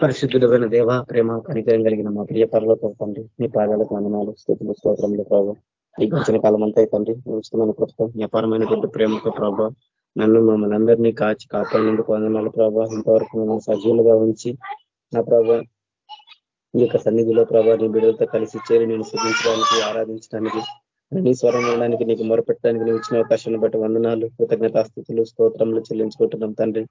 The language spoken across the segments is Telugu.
పరిశుద్ధుడమైన దేవ ప్రేమ కనికరం కలిగిన మా ప్రియ పరలోకి తండ్రి మీ పాదాలకు వందనాలు స్థితులు స్తోత్రంలో ప్రభావ ఈ గడిచిన కాలం అంతా తండ్రి ఉచితమైన కృతం వ్యాపారమైనటువంటి ప్రేమతో ప్రభావ నన్ను మమ్మల్ని అందరినీ కాచి కాపాడినందుకు వందనాలు ప్రభావ ఇంతవరకు మమ్మల్ని సజీవులుగా ఉంచి నా ప్రభా ఈ యొక్క సన్నిధిలో ప్రభావ నీ బిడ్డలతో కలిసి చేరి నేను శుద్ధించడానికి ఆరాధించడానికి నీ స్వరం ఉండడానికి నీకు మొరపెట్టడానికి నువ్వు ఇచ్చిన అవకాశాన్ని బట్టి వందనాలు కృతజ్ఞతాస్థితులు స్తోత్రంలో చెల్లించుకుంటున్నాం తండ్రి.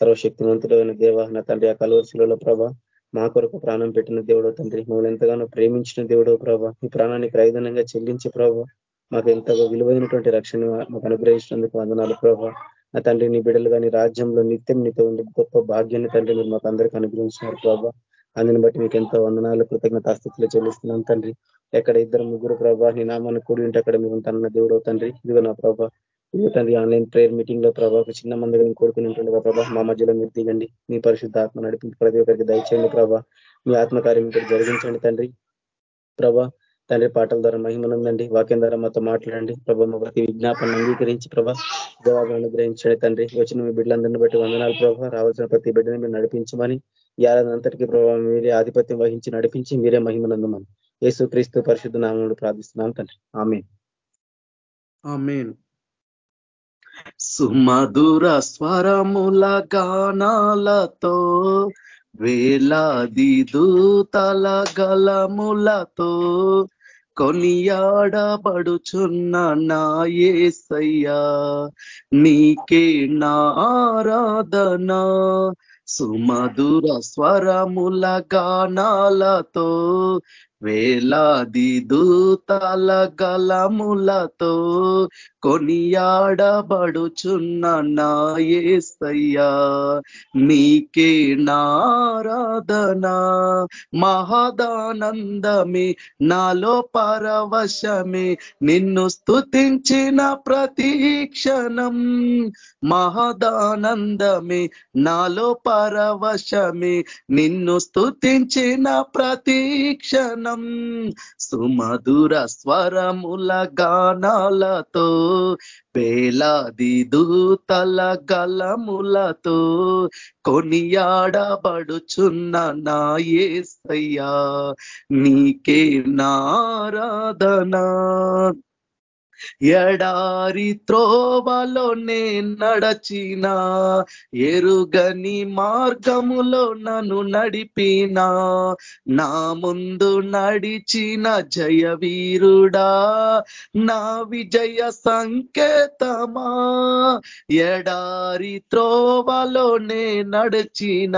సర్వశక్తివంతుడైన దేవ నా తండ్రి ఆ కలవరుశిలో ప్రభా మా కొరకు ప్రాణం పెట్టిన దేవుడో తండ్రి మమ్మల్ని ఎంతగానో ప్రేమించిన దేవుడో ప్రభా ఈ ప్రాణానికి ప్రయోజనంగా చెల్లించి ప్రభా మాకు ఎంతగా విలువైనటువంటి రక్షణ మాకు అనుగ్రహించినందుకు వందనాలు ప్రభావ నా తండ్రి నీ బిడ్డలు కానీ రాజ్యంలో నిత్యం నీతో ఉండే గొప్ప భాగ్యాన్ని తండ్రి మీరు మాకు అందరికీ అనుగ్రహించినారు ప్రభా. అందుని బట్టి మీకు ఎంతో వందనాలు కృతజ్ఞత స్థితిలో చెల్లిస్తున్నాం తండ్రి. ఎక్కడ ఇద్దరు ముగ్గురు ప్రభా నీ నామాన్ని కూడి ఉంటే అక్కడ మీరు ఉంటానన్న దేవుడు తండ్రి. ఇదిగో నా ప్రభా తండ్రి ఆన్లైన్ ప్రేయర్ మీటింగ్లో ప్రభావ ఒక చిన్న మందిగా కోరుకుని ఉంటుండగా ప్రభా మా మధ్యలో మీరు దిగండి. మీ పరిశుద్ధ ఆత్మ నడిపి ప్రతి ఒక్కరికి దయచేయండి ప్రభా. మీ ఆత్మకార్యం ఇక్కడ జరిగించండి తండ్రి. ప్రభా తండ్రి పాటల ద్వారా మహిమనుందండి వాక్యం ద్వారా మాతో మాట్లాడండి. ప్రభా మా ప్రతి విజ్ఞాపన అంగీకరించి ప్రభా జవాబు అనుగ్రహించండి తండ్రి. వచ్చిన మీ బిడ్డలందరినీ బట్టి వందనాలు ప్రభావ రావాల్సిన ప్రతి బిడ్డని మీరు నడిపించమని అంతటికీ ప్రభావం మీరే ఆధిపత్యం వహించి నడిపించి మీరే మహిమనందమని. యేసు క్రీస్తు పరిశుద్ధ నామములు ప్రార్థిస్తున్నాం తండ్రి. ఆమె సుమధుర స్వరముల గానాలతో వేలాది దూతల గలములతో కొనియాడబడుచున్న నాయసయ్యా నీకే నారాధనా సుమధుర స్వరముల గానాలతో వేలాది దూతల గలములతో కొనియాడబడుచున్న నాయసయ్యా నీకే నారాధనా. మహదానందమే నాలో పరవశమే నిన్ను స్థుతించిన ప్రతీక్షణం మహదానందమే నాలో పరవశమే నిన్ను స్థుతించిన ప్రతీక్షణం సుమధుర స్వరముల గానాలతో పేలాది దూతల గలములతో కొనియాడబడుచున్న నా ఏసయ్యా నీకే నారాధనా ఎడారి త్రోవలో నే నడచిన ఎరుగని మార్గములో నన్ను నడిపిన. నా ముందు నడిచిన జయ వీరుడా నా విజయ సంకేతమా. ఎడారి త్రోవలో నే నడిచిన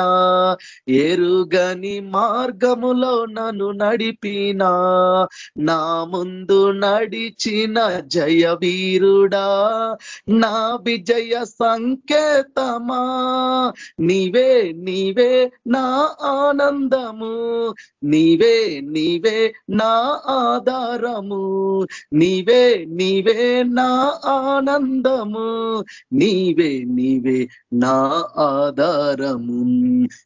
ఎరుగని మార్గములో నన్ను నడిపిన. నా ముందు నడిచిన జయ వీరుడా నా విజయ సంకేతమా? నీవే నీవే నా ఆనందము. నీవే నీవే నా ఆధారము. నీవే నీవే నా ఆనందము. నీవే నీవే నా ఆధారము.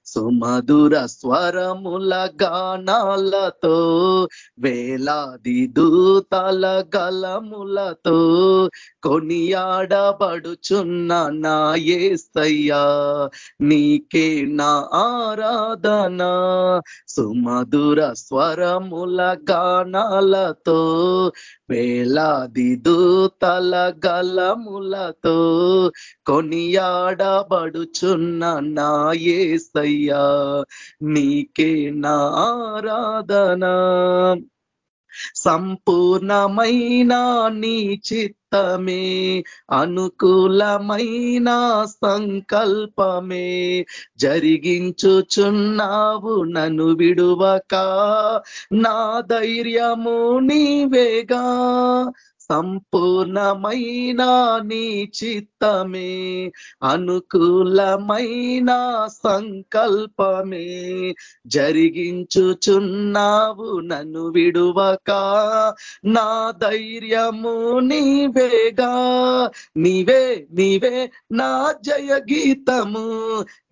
సుమధుర స్వరముల గానాలతో వేలాది దూతల గలములతో కొనియాడబడుచున్న నా ఏస్తయ్యా నీకే నా ఆరాధన. సుమధుర స్వరముల గానాలతో వేలాది దూతల గలములతో కొనియాడబడుచున్న నా ఏసయ్యా నీకే నా ఆరాధన. సంపూర్ణమైన నీ చిత్తమే అనుకూలమైన సంకల్పమే. జరిగించుచున్నావు నన్ను విడువక నా ధైర్యము నీవేగా. సంపూర్ణమైన నీ చిత్తమే అనుకూలమైన సంకల్పమే. జరిగించుచున్నావు నన్ను విడువక నా ధైర్యము నీవేగా. నీవే నీవే నా జయ గీతము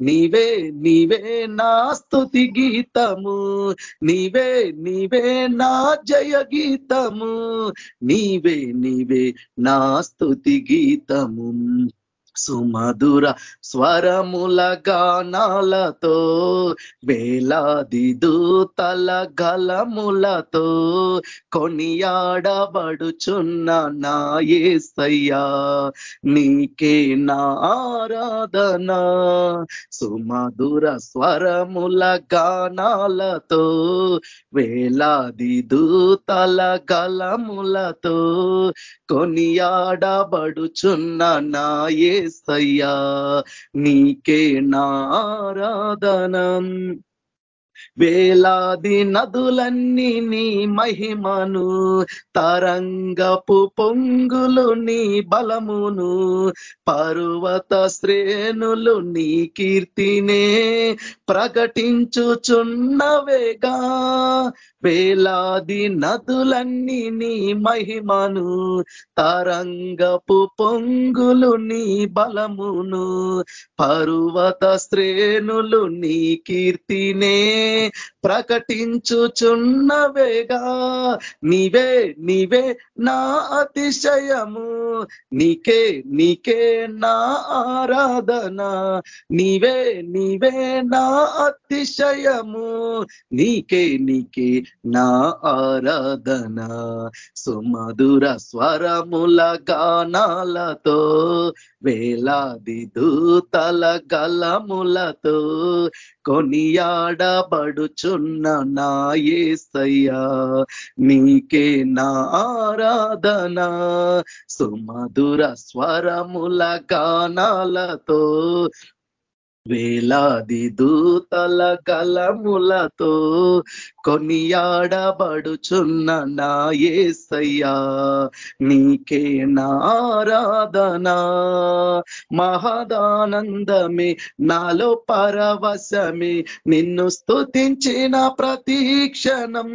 నీవే నీవే నా స్థుతి గీతము నీవే నీవే నా జయ గీతము నీవే నీవే నా స్థుతి గీతము. సుమధుర స్వరముల గానాలతో వేలాది దూతల గలములతో కొనియాడబడుచున్న నా ఏసయ్యా నీకే నా ఆరాధన. సుమధుర స్వరముల గానాలతో వేలాది దూతల గలములతో కొనియాడబడుచున్న నా నీకే నారాధనం వేలాది నదులన్నీ నీ మహిమను తరంగపు పొంగులు నీ బలమును పర్వత శ్రేణులు నీ కీర్తినే ప్రకటించుచున్నవేగా వేలాది నదులన్నీ నీ మహిమను తరంగపు పొంగులు నీ బలమును పర్వత శ్రేణులు నీ కీర్తినే ప్రకటించుచున్నవేగా నీవే నీవే నా అతిశయము. నీకే నీకే నా ఆరాధన. నీవే నీవే నా అతిశయము. నీకే నీకే నా ఆరాధన. సుమధుర స్వరముల గానాలతో వేలాది దూతల గలములతో కొనియాడబడుచున్న నా ఏసయ్యా నీకే నా ఆరాధన. సుమధుర స్వరముల గానాలతో వేలాది దూతల కలములతో కొనియాడబడుచున్న నా ఏసయ్యా నీకే నారాధనా మహదానందమే నాలో పరవశమే నిన్ను స్థుతించిన ప్రతీక్షణం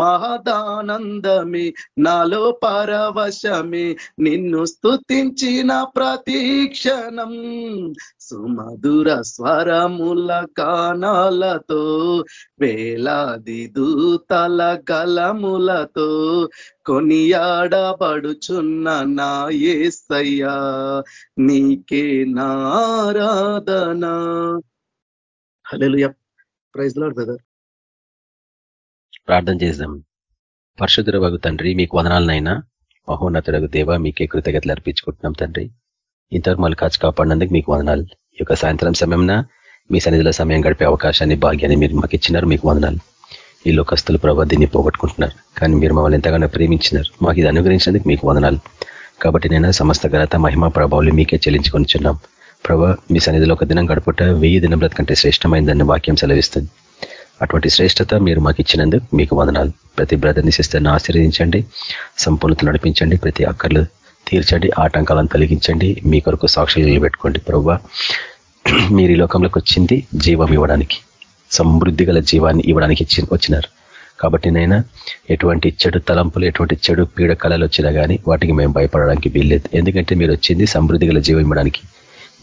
మహదానందమే నాలో పరవశమే నిన్ను స్థుతించిన ప్రతీక్షణం సుమధుర స్వరముల కానాలతో వేలా వేలాది దూతల గలములతో కొనియాడబడుచున్న నా ఏసయ్యా నీకే నారాధన హలో ప్రైజ్ లాడ్ బ్రదర్. ప్రార్థన చేద్దాం. పరశుధర వగు తండ్రి మీకు వదనాలనైనా మహోన్నతుడగు దేవ మీకే కృతజ్ఞతలు అర్పించుకుంటున్నాం తండ్రి. ఇంతవరకు మళ్ళీ కాచి కాపాడినందుకు మీకు వదనాలు. ఈ యొక్క సాయంత్రం సమయంన మీ సన్నిధిలో సమయం గడిపే అవకాశాన్ని భాగ్యాన్ని మీరు మాకు ఇచ్చినారు మీకు వదనాలు. ఈ లోకస్తులు ప్రభావ దీన్ని పోగొట్టుకుంటున్నారు. కానీ మీరు మమ్మల్ని ఎంతగానో ప్రేమించినారు. మాకు ఇది అనుగ్రహించినందుకు మీకు వదనాలు. కాబట్టి నేను సమస్త ఘనత మహిమా ప్రభావాలు మీకే చెల్లించుకొనిచున్నాం ప్రభా మీ సన్నిధిలో ఒక దినం గడుపుట వెయ్యి దినముల కంటే శ్రేష్టమైందని వాక్యం సెలవిస్తుంది. అటువంటి శ్రేష్టత మీరు మాకు ఇచ్చినందుకు మీకు వదనాలు. ప్రతి బ్రదర్ని సిస్టర్ని ఆశీర్వదించండి. సంపూర్ణత నడిపించండి. ప్రతి అక్కర్లు తీర్చండి. ఆటంకాలను తొలగించండి. మీ కొరకు సాక్షులు నిలబెట్టుకోండి. ప్రభు మీరు ఈ లోకంలోకి వచ్చింది జీవం ఇవ్వడానికి. సమృద్ధి గల జీవాన్ని ఇవ్వడానికి ఇచ్చి వచ్చినారు. కాబట్టి నైనా ఎటువంటి చెడు తలంపులు ఎటువంటి చెడు పీడ కళలు వచ్చినా కానీ వాటికి మేము భయపడడానికి వీల్లేదు. ఎందుకంటే మీరు వచ్చింది సమృద్ధి గల జీవం ఇవ్వడానికి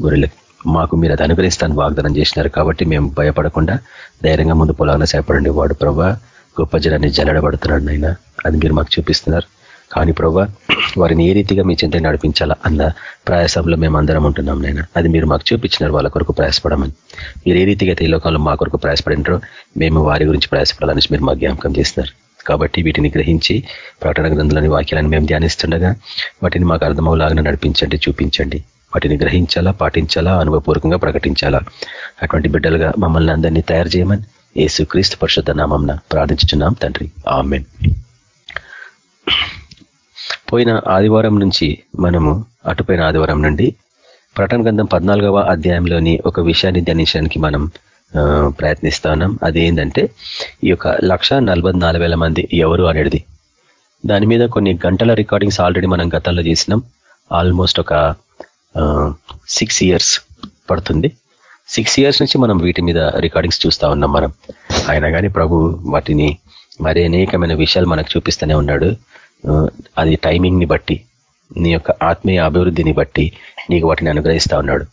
గొర్రెలకు మాకు మీరు అది అనుగ్రహిస్తాను వాగ్దానం చేసినారు కాబట్టి మేము భయపడకుండా ధైర్యంగా ముందు పొలాలను సేపడండి వాడు ప్రభా గొప్ప జనాన్ని జల్లడబడుతున్నాడు నైనా అది మీరు మాకు చూపిస్తున్నారు. కానీ ప్రభా వారిని ఏ రీతిగా మీ చింత నడిపించాలా అన్న ప్రయాసంలో మేము అందరం ఉంటున్నాం నేను అది మీరు మాకు చూపించినారు వాళ్ళ కొరకు ప్రయాసపడమని. మీరు ఏ రీతిగా ఈ లోకంలో మా కొరకు ప్రయాసపడినారో మేము వారి గురించి ప్రయాసపడాలని మీరు మాకు జ్ఞాపకం చేస్తున్నారు. కాబట్టి వీటిని గ్రహించి ప్రకటన గ్రంథంలోని వాక్యాలను మేము ధ్యానిస్తుండగా వాటిని మాకు అర్థమవులాగా నడిపించండి చూపించండి. వాటిని గ్రహించాలా పాటించాలా అనుభవపూర్వకంగా ప్రకటించాలా? అటువంటి బిడ్డలుగా మమ్మల్ని అందరినీ తయారు చేయమని ఏసుక్రీస్తు పరిషత్ నామంన ప్రార్థించున్నాం తండ్రి. ఆమెన్. పోయిన ఆదివారం నుంచి మనము అటుపోయిన ఆదివారం నుండి ప్రటన గ్రంథం పద్నాలుగవ అధ్యాయంలోని ఒక విషయాన్ని ధ్యానించడానికి మనం ప్రయత్నిస్తా ఉన్నాం. అది ఏంటంటే ఈ యొక్క లక్ష మంది ఎవరు అనేది. దాని మీద కొన్ని గంటల రికార్డింగ్స్ ఆల్రెడీ మనం గతంలో చేసినాం. ఆల్మోస్ట్ ఒక సిక్స్ ఇయర్స్ పడుతుంది. సిక్స్ ఇయర్స్ నుంచి మనం వీటి మీద రికార్డింగ్స్ చూస్తూ ఉన్నాం మనం. ఆయన కానీ ప్రభు వాటిని మరి అనేకమైన విషయాలు మనకు చూపిస్తూనే ఉన్నాడు. అది టైమింగ్ని బట్టి నీ యొక్క ఆత్మీయ అభివృద్ధిని బట్టి నీకు వాటిని అనుగ్రహిస్తా ఉన్నాడు.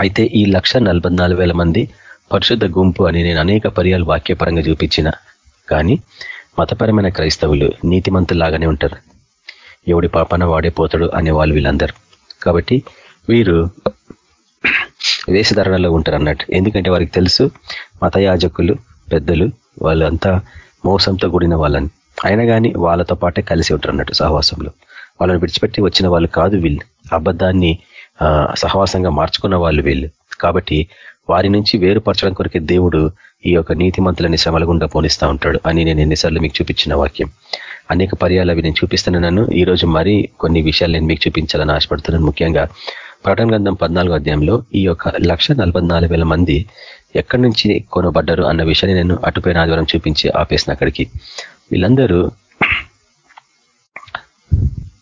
అయితే ఈ లక్ష మంది పరిశుద్ధ గుంపు అని నేను అనేక పర్యాలు వాక్యపరంగా చూపించిన. కానీ మతపరమైన క్రైస్తవులు నీతిమంతులాగానే ఉంటారు. ఎవడి పాపన వాడే పోతాడు అనే వాళ్ళు వీళ్ళందరూ. కాబట్టి వీరు వేషధారణలో ఉంటారు అన్నట్టు. ఎందుకంటే వారికి తెలుసు మతయాజకులు పెద్దలు వాళ్ళంతా మోసంతో కూడిన వాళ్ళని. అయినా కానీ వాళ్ళతో పాటే కలిసి ఉంటారు అన్నట్టు సహవాసంలో. వాళ్ళని విడిచిపెట్టి వచ్చిన వాళ్ళు కాదు వీళ్ళు. అబద్ధాన్ని సహవాసంగా మార్చుకున్న వాళ్ళు వీళ్ళు. కాబట్టి వారి నుంచి వేరుపరచడం కొరకే దేవుడు ఈ యొక్క నీతిమంతులని శ్రమల గుండా పోనిస్తా ఉంటాడు అని నేను ఎన్నిసార్లు మీకు చూపించిన వాక్యం. అనేక పర్యాలు అవి నేను చూపిస్తున్నాను ఈ రోజు మరీ కొన్ని విషయాలు నేను మీకు చూపించాలని ఆశపడుతున్నాను. ముఖ్యంగా ప్రకటన గ్రంథం పద్నాలుగో అధ్యాయంలో ఈ యొక్క లక్ష మంది ఎక్కడి నుంచి కొనబడ్డారు అన్న విషయాన్ని నేను అటుపైన ఆదివారం చూపించి ఆపేసిన అక్కడికి. వీళ్ళందరూ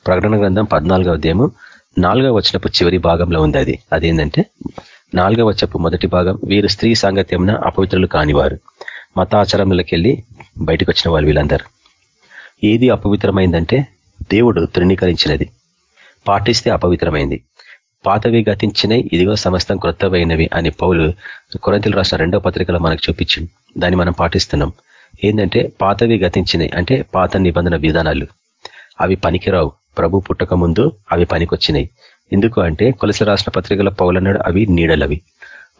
ప్రకటన గ్రంథం పద్నాలుగో అధ్యాయము నాలుగవ వచ్చినప్పుడు చివరి భాగంలో ఉంది అది. అదేంటంటే నాలుగవ వచ్చపు మొదటి భాగం వీరు స్త్రీ సాంగత్యంన అపవిత్రులు కానివారు. మత ఆచారంలోకి వెళ్ళి బయటకు వచ్చిన వాళ్ళు వీళ్ళందరూ. ఏది అపవిత్రమైందంటే దేవుడు తృణీకరించినది. పాటిస్తే అపవిత్రమైంది. పాతవి గతించినవి ఇదిగో సమస్తం క్రొత్తవైనవి అని పౌలు కొరంతలు రాసిన రెండో పత్రికలో మనకు చూపించింది దాన్ని మనం పాటిస్తున్నాం. ఏంటంటే పాతవి గతించినాయి. అంటే పాత నిబంధన విధానాలు. అవి పనికిరావు. ప్రభు పుట్టక ముందు అవి పనికొచ్చినాయి. ఎందుకు అంటే కొలసి రాసిన పత్రికల పౌలన్నాడు అవి నీడలవి.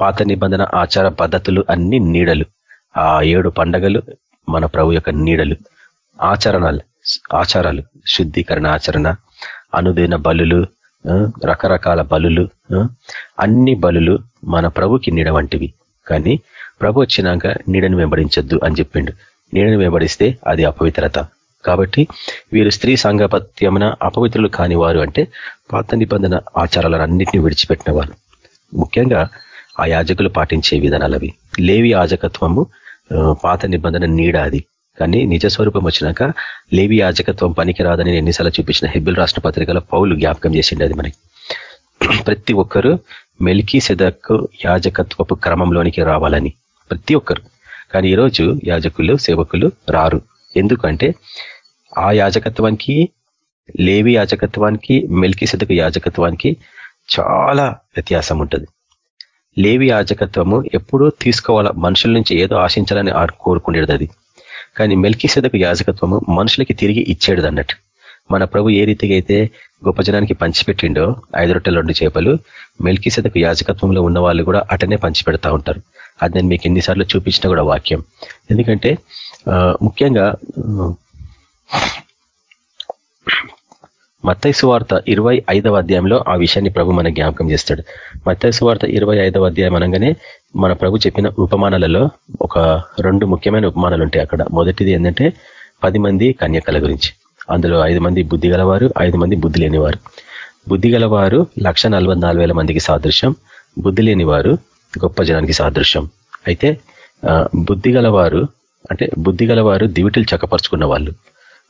పాత నిబంధన ఆచార పద్ధతులు అన్ని నీడలు. ఆ ఏడు పండగలు మన ప్రభు యొక్క నీడలు. ఆచరణలు. ఆచారాలు. శుద్ధీకరణ ఆచరణ అనుదిన బలులు రకరకాల బలులు అన్ని బలులు మన ప్రభుకి నీడ వంటివి. కానీ ప్రభు వచ్చినాక నీడను వెంబడించొద్దు అని చెప్పిండు. నీడను వెంబడిస్తే అది అపవిత్రత. కాబట్టి వీరు స్త్రీ సాంగపత్యమున అపవిత్రులు కాని వారు అంటే పాత నిబంధన ఆచారాలన్నింటినీ విడిచిపెట్టిన వారు ముఖ్యంగా ఆ యాజకులు పాటించే విధానాలు అవి. లేవి యాజకత్వము పాత నిబంధన నీడ అది. కానీ నిజ స్వరూపం వచ్చినాక లేవి యాజకత్వం పనికి రాదని ఎన్నిసార్లు చూపించిన హెబ్బిల్ రాష్ట్ర పత్రికలో పౌలు జ్ఞాపకం చేసిండే అది మనకి. ప్రతి ఒక్కరు మెలికి సెదక్కు యాజకత్వపు క్రమంలోనికి రావాలని. ప్రతి ఒక్కరు. కానీ ఈరోజు యాజకులు సేవకులు రారు. ఎందుకంటే ఆ యాజకత్వానికి లేవి యాజకత్వానికి మెల్కి సెదకు యాజకత్వానికి చాలా వ్యత్యాసం ఉంటుంది. లేవి యాజకత్వము ఎప్పుడూ తీసుకోవాలా మనుషుల నుంచి ఏదో ఆశించాలని కోరుకునేది అది. కానీ మెల్కి సెదకు యాజకత్వము మనుషులకి తిరిగి ఇచ్చేది అన్నట్టు. మన ప్రభు ఏ రీతిగా అయితే గొప్ప జనానికి పంచిపెట్టిండో ఐదు రొట్టెల రెండు చేపలు మెల్కి సెదకు యాజకత్వంలో ఉన్న వాళ్ళు కూడా అటనే పంచిపెడతా ఉంటారు. అది నేను మీకు ఎన్నిసార్లు చూపించిన కూడా వాక్యం. ఎందుకంటే ముఖ్యంగా మత్తైసు వార్త ఇరవై ఐదవ అధ్యాయంలో ఆ విషయాన్ని ప్రభు మన జ్ఞాపకం చేస్తాడు. మత్తైసు వార్త ఇరవై ఐదవ అధ్యాయం అనగానే మన ప్రభు చెప్పిన ఉపమానాలలో ఒక రెండు ముఖ్యమైన ఉపమానాలు ఉంటాయి అక్కడ. మొదటిది ఏంటంటే పది మంది కన్యకల గురించి. అందులో ఐదు మంది బుద్ధి గలవారు ఐదు మంది బుద్ధి లేనివారు. బుద్ధి గలవారు లక్ష మందికి సాదృశ్యం బుద్ధి లేనివారు గొప్ప జనానికి సాదృశ్యం. అయితే బుద్ధి గలవారు అంటే బుద్ధి గలవారు దివిటీలు చక్కపరుచుకున్న వాళ్ళు.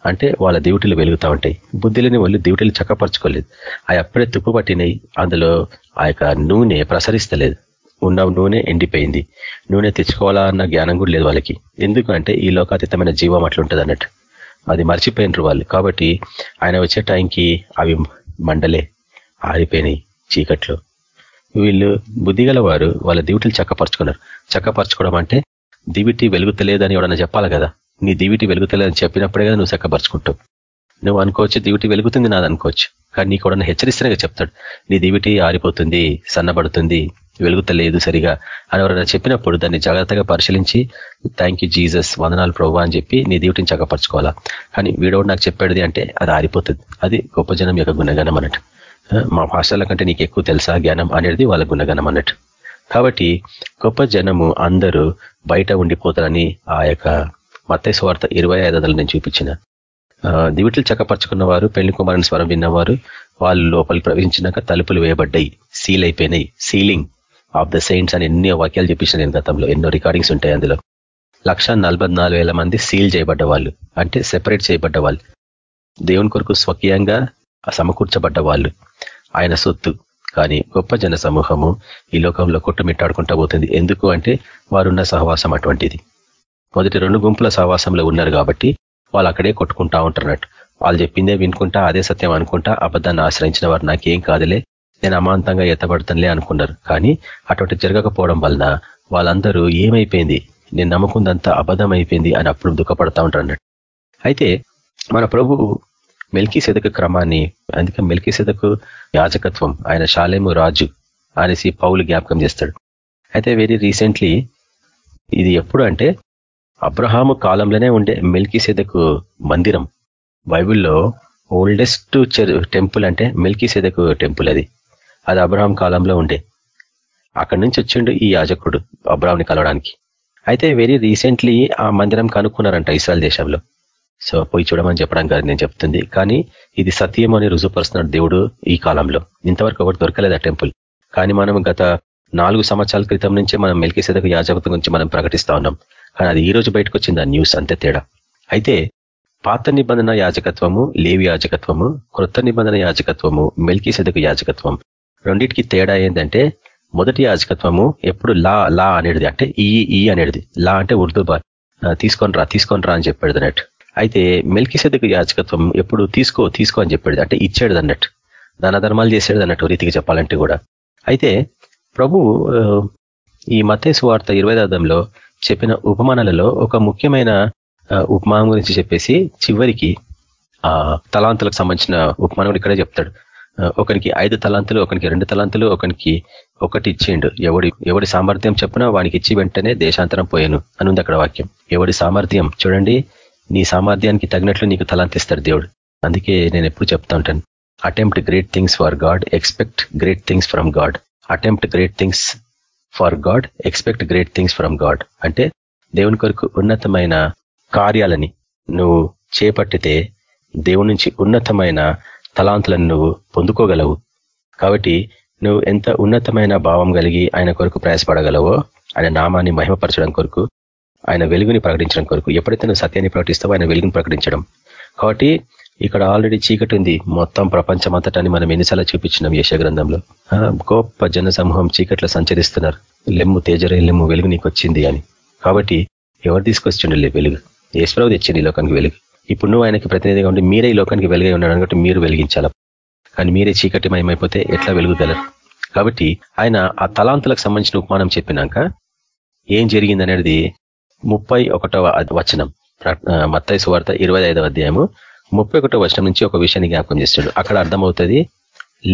అంటే వాళ్ళ దివిటీలు వెలుగుతూ ఉంటాయి. బుద్ధి లేని వాళ్ళు దివిటీలు చక్కపరచుకోలేదు. అవి అప్పుడే తుప్పు పట్టినాయి అందులో ఆ యొక్క నూనె ప్రసరిస్తలేదు. ఉన్న నూనె ఎండిపోయింది. నూనె తెచ్చుకోవాలా అన్న జ్ఞానం కూడా లేదు వాళ్ళకి. ఎందుకంటే ఈ లోకాతీతమైన జీవం అట్లుంటుంది అన్నట్టు అది మర్చిపోయినరు వాళ్ళు. కాబట్టి ఆయన వచ్చే టైంకి అవి మండలే ఆరిపోయినాయి చీకట్లో. వీళ్ళు బుద్ధిగల వారు వాళ్ళ దివిటీలు చక్కపరుచుకున్నారు. చక్కపరచుకోవడం అంటే దివిటి వెలుగుతలేదని ఎవడన్నా చెప్పాలి కదా? నీ దివిటి వెలుగుతలేదని చెప్పినప్పుడే కదా నువ్వు చక్కపరుచుకుంటావు. నువ్వు అనుకోవచ్చు దివిటి వెలుగుతుంది నాది అనుకోవచ్చు. కానీ నీకు ఎవడన్నా హెచ్చరిస్తేనే చెప్తాడు. నీ దివిటి ఆరిపోతుంది సన్నబడుతుంది వెలుగుతలేదు సరిగా. అని ఎవరైనా చెప్పినప్పుడు దాన్ని జాగ్రత్తగా పరిశీలించి థ్యాంక్ యూ జీసస్ వందనాలు ప్రభు అని చెప్పి నీ దివిటిని చక్కపరచుకోవాలా? కానీ వీడోడు నాకు చెప్పాడుది అంటే అది ఆరిపోతుంది. అది గొప్ప జనం యొక్క గుణగణం అన్నట్టు. మా భాషల కంటే నీకు ఎక్కువ తెలుసా జ్ఞానం అనేది వాళ్ళ గుణగణం అన్నట్టు. కాబట్టి గొప్ప జనము అందరూ బయట ఉండిపోతారని ఆ యొక్క మత్తయ్య స్వార్థ ఇరవై ఐదు నేను చూపించిన. దివిట్లు చక్కపరుచుకున్న వారు పెళ్ళి కుమారుని స్వరం విన్నవారు వాళ్ళు లోపలికి ప్రవేశించినాక తలుపులు వేయబడ్డాయి సీల్ అయిపోయినాయి. సీలింగ్. ఆఫ్ ద సెయింట్స్ అని ఎన్నో వాక్యాలు చెప్పించిన నేను గతంలో ఎన్నో రికార్డింగ్స్ ఉంటాయి అందులో. లక్ష మంది సీల్ చేయబడ్డ వాళ్ళు అంటే సెపరేట్ చేయబడ్డ వాళ్ళు. దేవుని కొరకు స్వకీయంగా సమకూర్చబడ్డ వాళ్ళు. ఆయన సొత్తు. కానీ గొప్ప జన సమూహము ఈ లోకంలో కొట్టుమిట్టాడుకుంటా పోతుంది. ఎందుకు అంటే వారున్న సహవాసం అటువంటిది. మొదటి రెండు గుంపుల సహవాసంలో ఉన్నారు కాబట్టి వాళ్ళు అక్కడే కొట్టుకుంటా ఉంటున్నట్టు. వాళ్ళు చెప్పిందే వినుకుంటా అదే సత్యం అనుకుంటా అబద్ధాన్ని ఆశ్రయించిన వారు నాకేం కాదులే. నేను అమాంతంగా ఎత్తబడతానులే అనుకున్నారు. కానీ అటువంటి జరగకపోవడం వలన వాళ్ళందరూ ఏమైపోయింది? నేను నమ్ముకుందంతా అబద్ధం అయిపోయింది అని అప్పుడు దుఃఖపడతా ఉంటారు అన్నట్టు. అయితే మన ప్రభు మెల్కీ సెదకు క్రమాన్ని అందుకే మెల్కీ సెదకు యాజకత్వం ఆయన శాలేము రాజు అనేసి పౌలు జ్ఞాపకం చేస్తాడు. అయితే వెరీ రీసెంట్లీ ఇది ఎప్పుడు అంటే అబ్రహాము కాలంలోనే ఉండే మెల్కీ సెదకు మందిరం. బైబిల్లో ఓల్డెస్ట్ టెంపుల్ అంటే మెల్కీ సెదకు టెంపుల్ అది. అది అబ్రహాం కాలంలో ఉండే. అక్కడి నుంచి వచ్చిండు ఈ యాజకుడు అబ్రాహ్ని కలవడానికి. అయితే వెరీ రీసెంట్లీ ఆ మందిరం కనుక్కున్నారంట ఇస్రాయల్ దేశంలో. సో పోయి చూడమని చెప్పడానికి కాదు నేను చెప్తుంది. కానీ ఇది సత్యం అని రుజుపరుస్తున్నాడు దేవుడు ఈ కాలంలో. ఇంతవరకు ఒకటి దొరకలేదు ఆ టెంపుల్. కానీ మనం గత నాలుగు సంవత్సరాల క్రితం నుంచే మనం మెల్కిసేదకు యాజకత్వం గురించి మనం ప్రకటిస్తా ఉన్నాం. కానీ అది ఈ రోజు బయటకు వచ్చింది ఆ న్యూస్ అంతే తేడా. అయితే పాత నిబంధన యాజకత్వము లేవి యాజకత్వము క్రొత్త నిబంధన యాజకత్వము మెల్కిసేదకు యాజకత్వం రెండింటికి తేడా ఏంటంటే మొదటి యాజకత్వము ఎప్పుడు లా లా అనేది అంటే ఈ ఈ అనేది లా అంటే ఉర్దూ బా తీసుకొని రా తీసుకొని రా అని చెప్పాడు అన్నట్టు. అయితే మెల్కిసెదకు యాజకత్వం ఎప్పుడు తీసుకో తీసుకో అని చెప్పాడు అంటే ఇచ్చాడు అన్నట్టు. దాన ధర్మాలు చేసాడు అన్నట్టు రీతికి చెప్పాలంటే కూడా. అయితే ప్రభు ఈ మతేసు వార్త ఇరవై అర్థంలో చెప్పిన ఉపమానాలలో ఒక ముఖ్యమైన ఉపమానం గురించి చెప్పేసి చివరికి తలాంతులకు సంబంధించిన ఉపమానం ఇక్కడే చెప్తాడు. ఒకరికి ఐదు తలాంతులు ఒకరికి రెండు తలాంతులు ఒకరికి ఒకటి ఇచ్చిండు ఎవడి ఎవడి సామర్థ్యం చెప్పినా వానికి ఇచ్చి వెంటనే దేశాంతరం పోయాను అనుంది అక్కడ వాక్యం. ఎవడి సామర్థ్యం చూడండి నీ సామర్థ్యానికి తగినట్లు నీకు తలాంతిస్తాడు దేవుడు. అందుకే నేను ఎప్పుడు చెప్తా ఉంటాను attempt great things for God expect great things from God attempt great things for God expect great things from God అంటే దేవుని కొరకు ఉన్నతమైన కార్యాలని నువ్వు చేపట్టితే దేవుని నుంచి ఉన్నతమైన తలాంతులను నువ్వు పొందుకోగలవు. కాబట్టి నువ్వు ఎంత ఉన్నతమైన భావం కలిగి ఆయన కొరకు ప్రయాసపడగలవో ఆయన నామాన్ని మహిమపరచడం కొరకు ఆయన వెలుగుని ప్రకటించడం కొరకు ఎప్పుడైతే నువ్వు సత్యాన్ని ప్రకటిస్తావో ఆయన వెలుగుని ప్రకటించడం. కాబట్టి ఇక్కడ ఆల్రెడీ చీకటి ఉంది. మొత్తం ప్రపంచమంతటాన్ని మనం ఎన్నిసార్లు చూపించినాం యశ గ్రంథంలో. గొప్ప జన సమూహం చీకట్లో సంచరిస్తున్నారు. లెమ్ము తేజరే లెమ్ము వెలుగు నీకు వచ్చింది అని. కాబట్టి ఎవరు తీసుకొచ్చిండు వెలుగు? ఏశ్వరావు తెచ్చింది ఈ లోకానికి వెలుగు. ఇప్పుడు నువ్వు ఆయనకి ప్రతినిధిగా ఉండి మీరే ఈ లోకానికి వెలుగై ఉన్నాడు అనుకుంటే మీరు వెలిగించాలి. కానీ మీరే చీకటి మయమైపోతే ఎట్లా వెలుగుగలరు కాబట్టి ఆయన ఆ తలాంతులకు సంబంధించిన ఉపమానం చెప్పినాక ఏం జరిగింది అనేది ముప్పై ఒకటవ వచనం. మత్తై సువార్త ఇరవై ఐదవ అధ్యాయము ముప్పై ఒకటో వచనం నుంచి ఒక విషయాన్ని జ్ఞాపకం చేస్తాడు అక్కడ అర్థమవుతుంది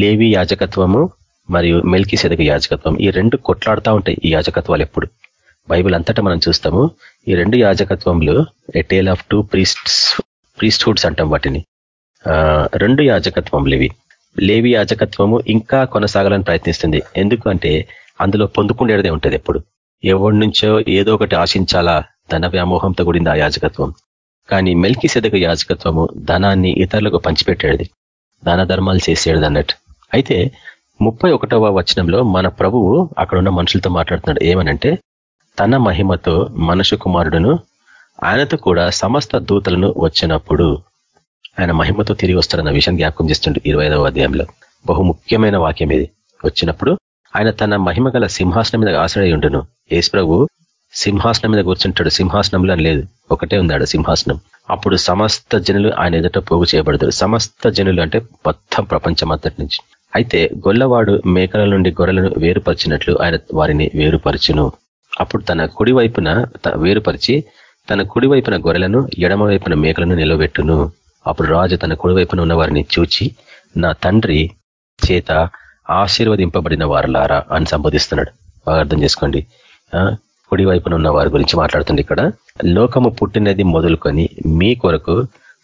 లేవి యాజకత్వము మరియు మెల్కి సెదక యాజకత్వం. ఈ రెండు కొట్లాడుతూ ఉంటాయి ఈ యాజకత్వాలు ఎప్పుడు. బైబిల్ అంతటా మనం చూస్తాము ఈ రెండు యాజకత్వంలో a tale of two priests priesthoods అంటాం వాటిని. రెండు యాజకత్వంలు ఇవి. లేవి యాజకత్వము ఇంకా కొనసాగాలని ప్రయత్నిస్తుంది. ఎందుకంటే అందులో పొందుకుండేదే ఉంటుంది ఎప్పుడు. ఎవరి నుంచో ఏదో ఒకటి ఆశించాలా ధన వ్యామోహంతో కూడింది ఆ యాజకత్వం. కానీ మెల్కి సెదక యాజకత్వము ధనాన్ని ఇతరులకు పంచిపెట్టేది. దాన ధర్మాలు చేసేది అన్నట్టు. అయితే ముప్పై ఒకటవ వచనంలో మన ప్రభువు అక్కడున్న మనుషులతో మాట్లాడుతున్నాడు. ఏమనంటే తన మహిమతో మనుషు కుమారుడును ఆయనతో కూడా సమస్త దూతలను వచ్చినప్పుడు ఆయన మహిమతో తిరిగి వస్తారన్న విషయం జ్ఞాపకం చేస్తుండే ఇరవై అధ్యాయంలో. బహు ముఖ్యమైన వాక్యం ఇది. వచ్చినప్పుడు ఆయన తన మహిమ గల సింహాసనం మీద ఆశ్రయ ఉండును. ఏసు ప్రభు సింహాసనం మీద కూర్చుంటాడు. సింహాసనంలో లేదు. ఒకటే ఉందాడు సింహాసనం. అప్పుడు సమస్త జనులు ఆయన ఎదుట పోగు చేయబడతాడు సమస్త జనులు అంటే మొత్తం ప్రపంచం అంతటి నుంచి. అయితే గొల్లవాడు మేకల నుండి గొర్రెలను వేరుపరిచినట్లు ఆయన వారిని వేరుపరచును. అప్పుడు తన కుడి వైపున వేరుపరిచి తన కుడి వైపున గొర్రెలను ఎడమ వైపున మేకలను నిలబెట్టును అప్పుడు రాజు తన కుడి వైపున ఉన్న వారిని చూచి నా తండ్రి చేత ఆశీర్వదింపబడిన వారులారా అని సంబోధిస్తున్నాడు. బాగా అర్థం చేసుకోండి. కుడి వైపున ఉన్న వారి గురించి మాట్లాడుతుంది ఇక్కడ లోకము పుట్టినది మొదలుకొని మీ కొరకు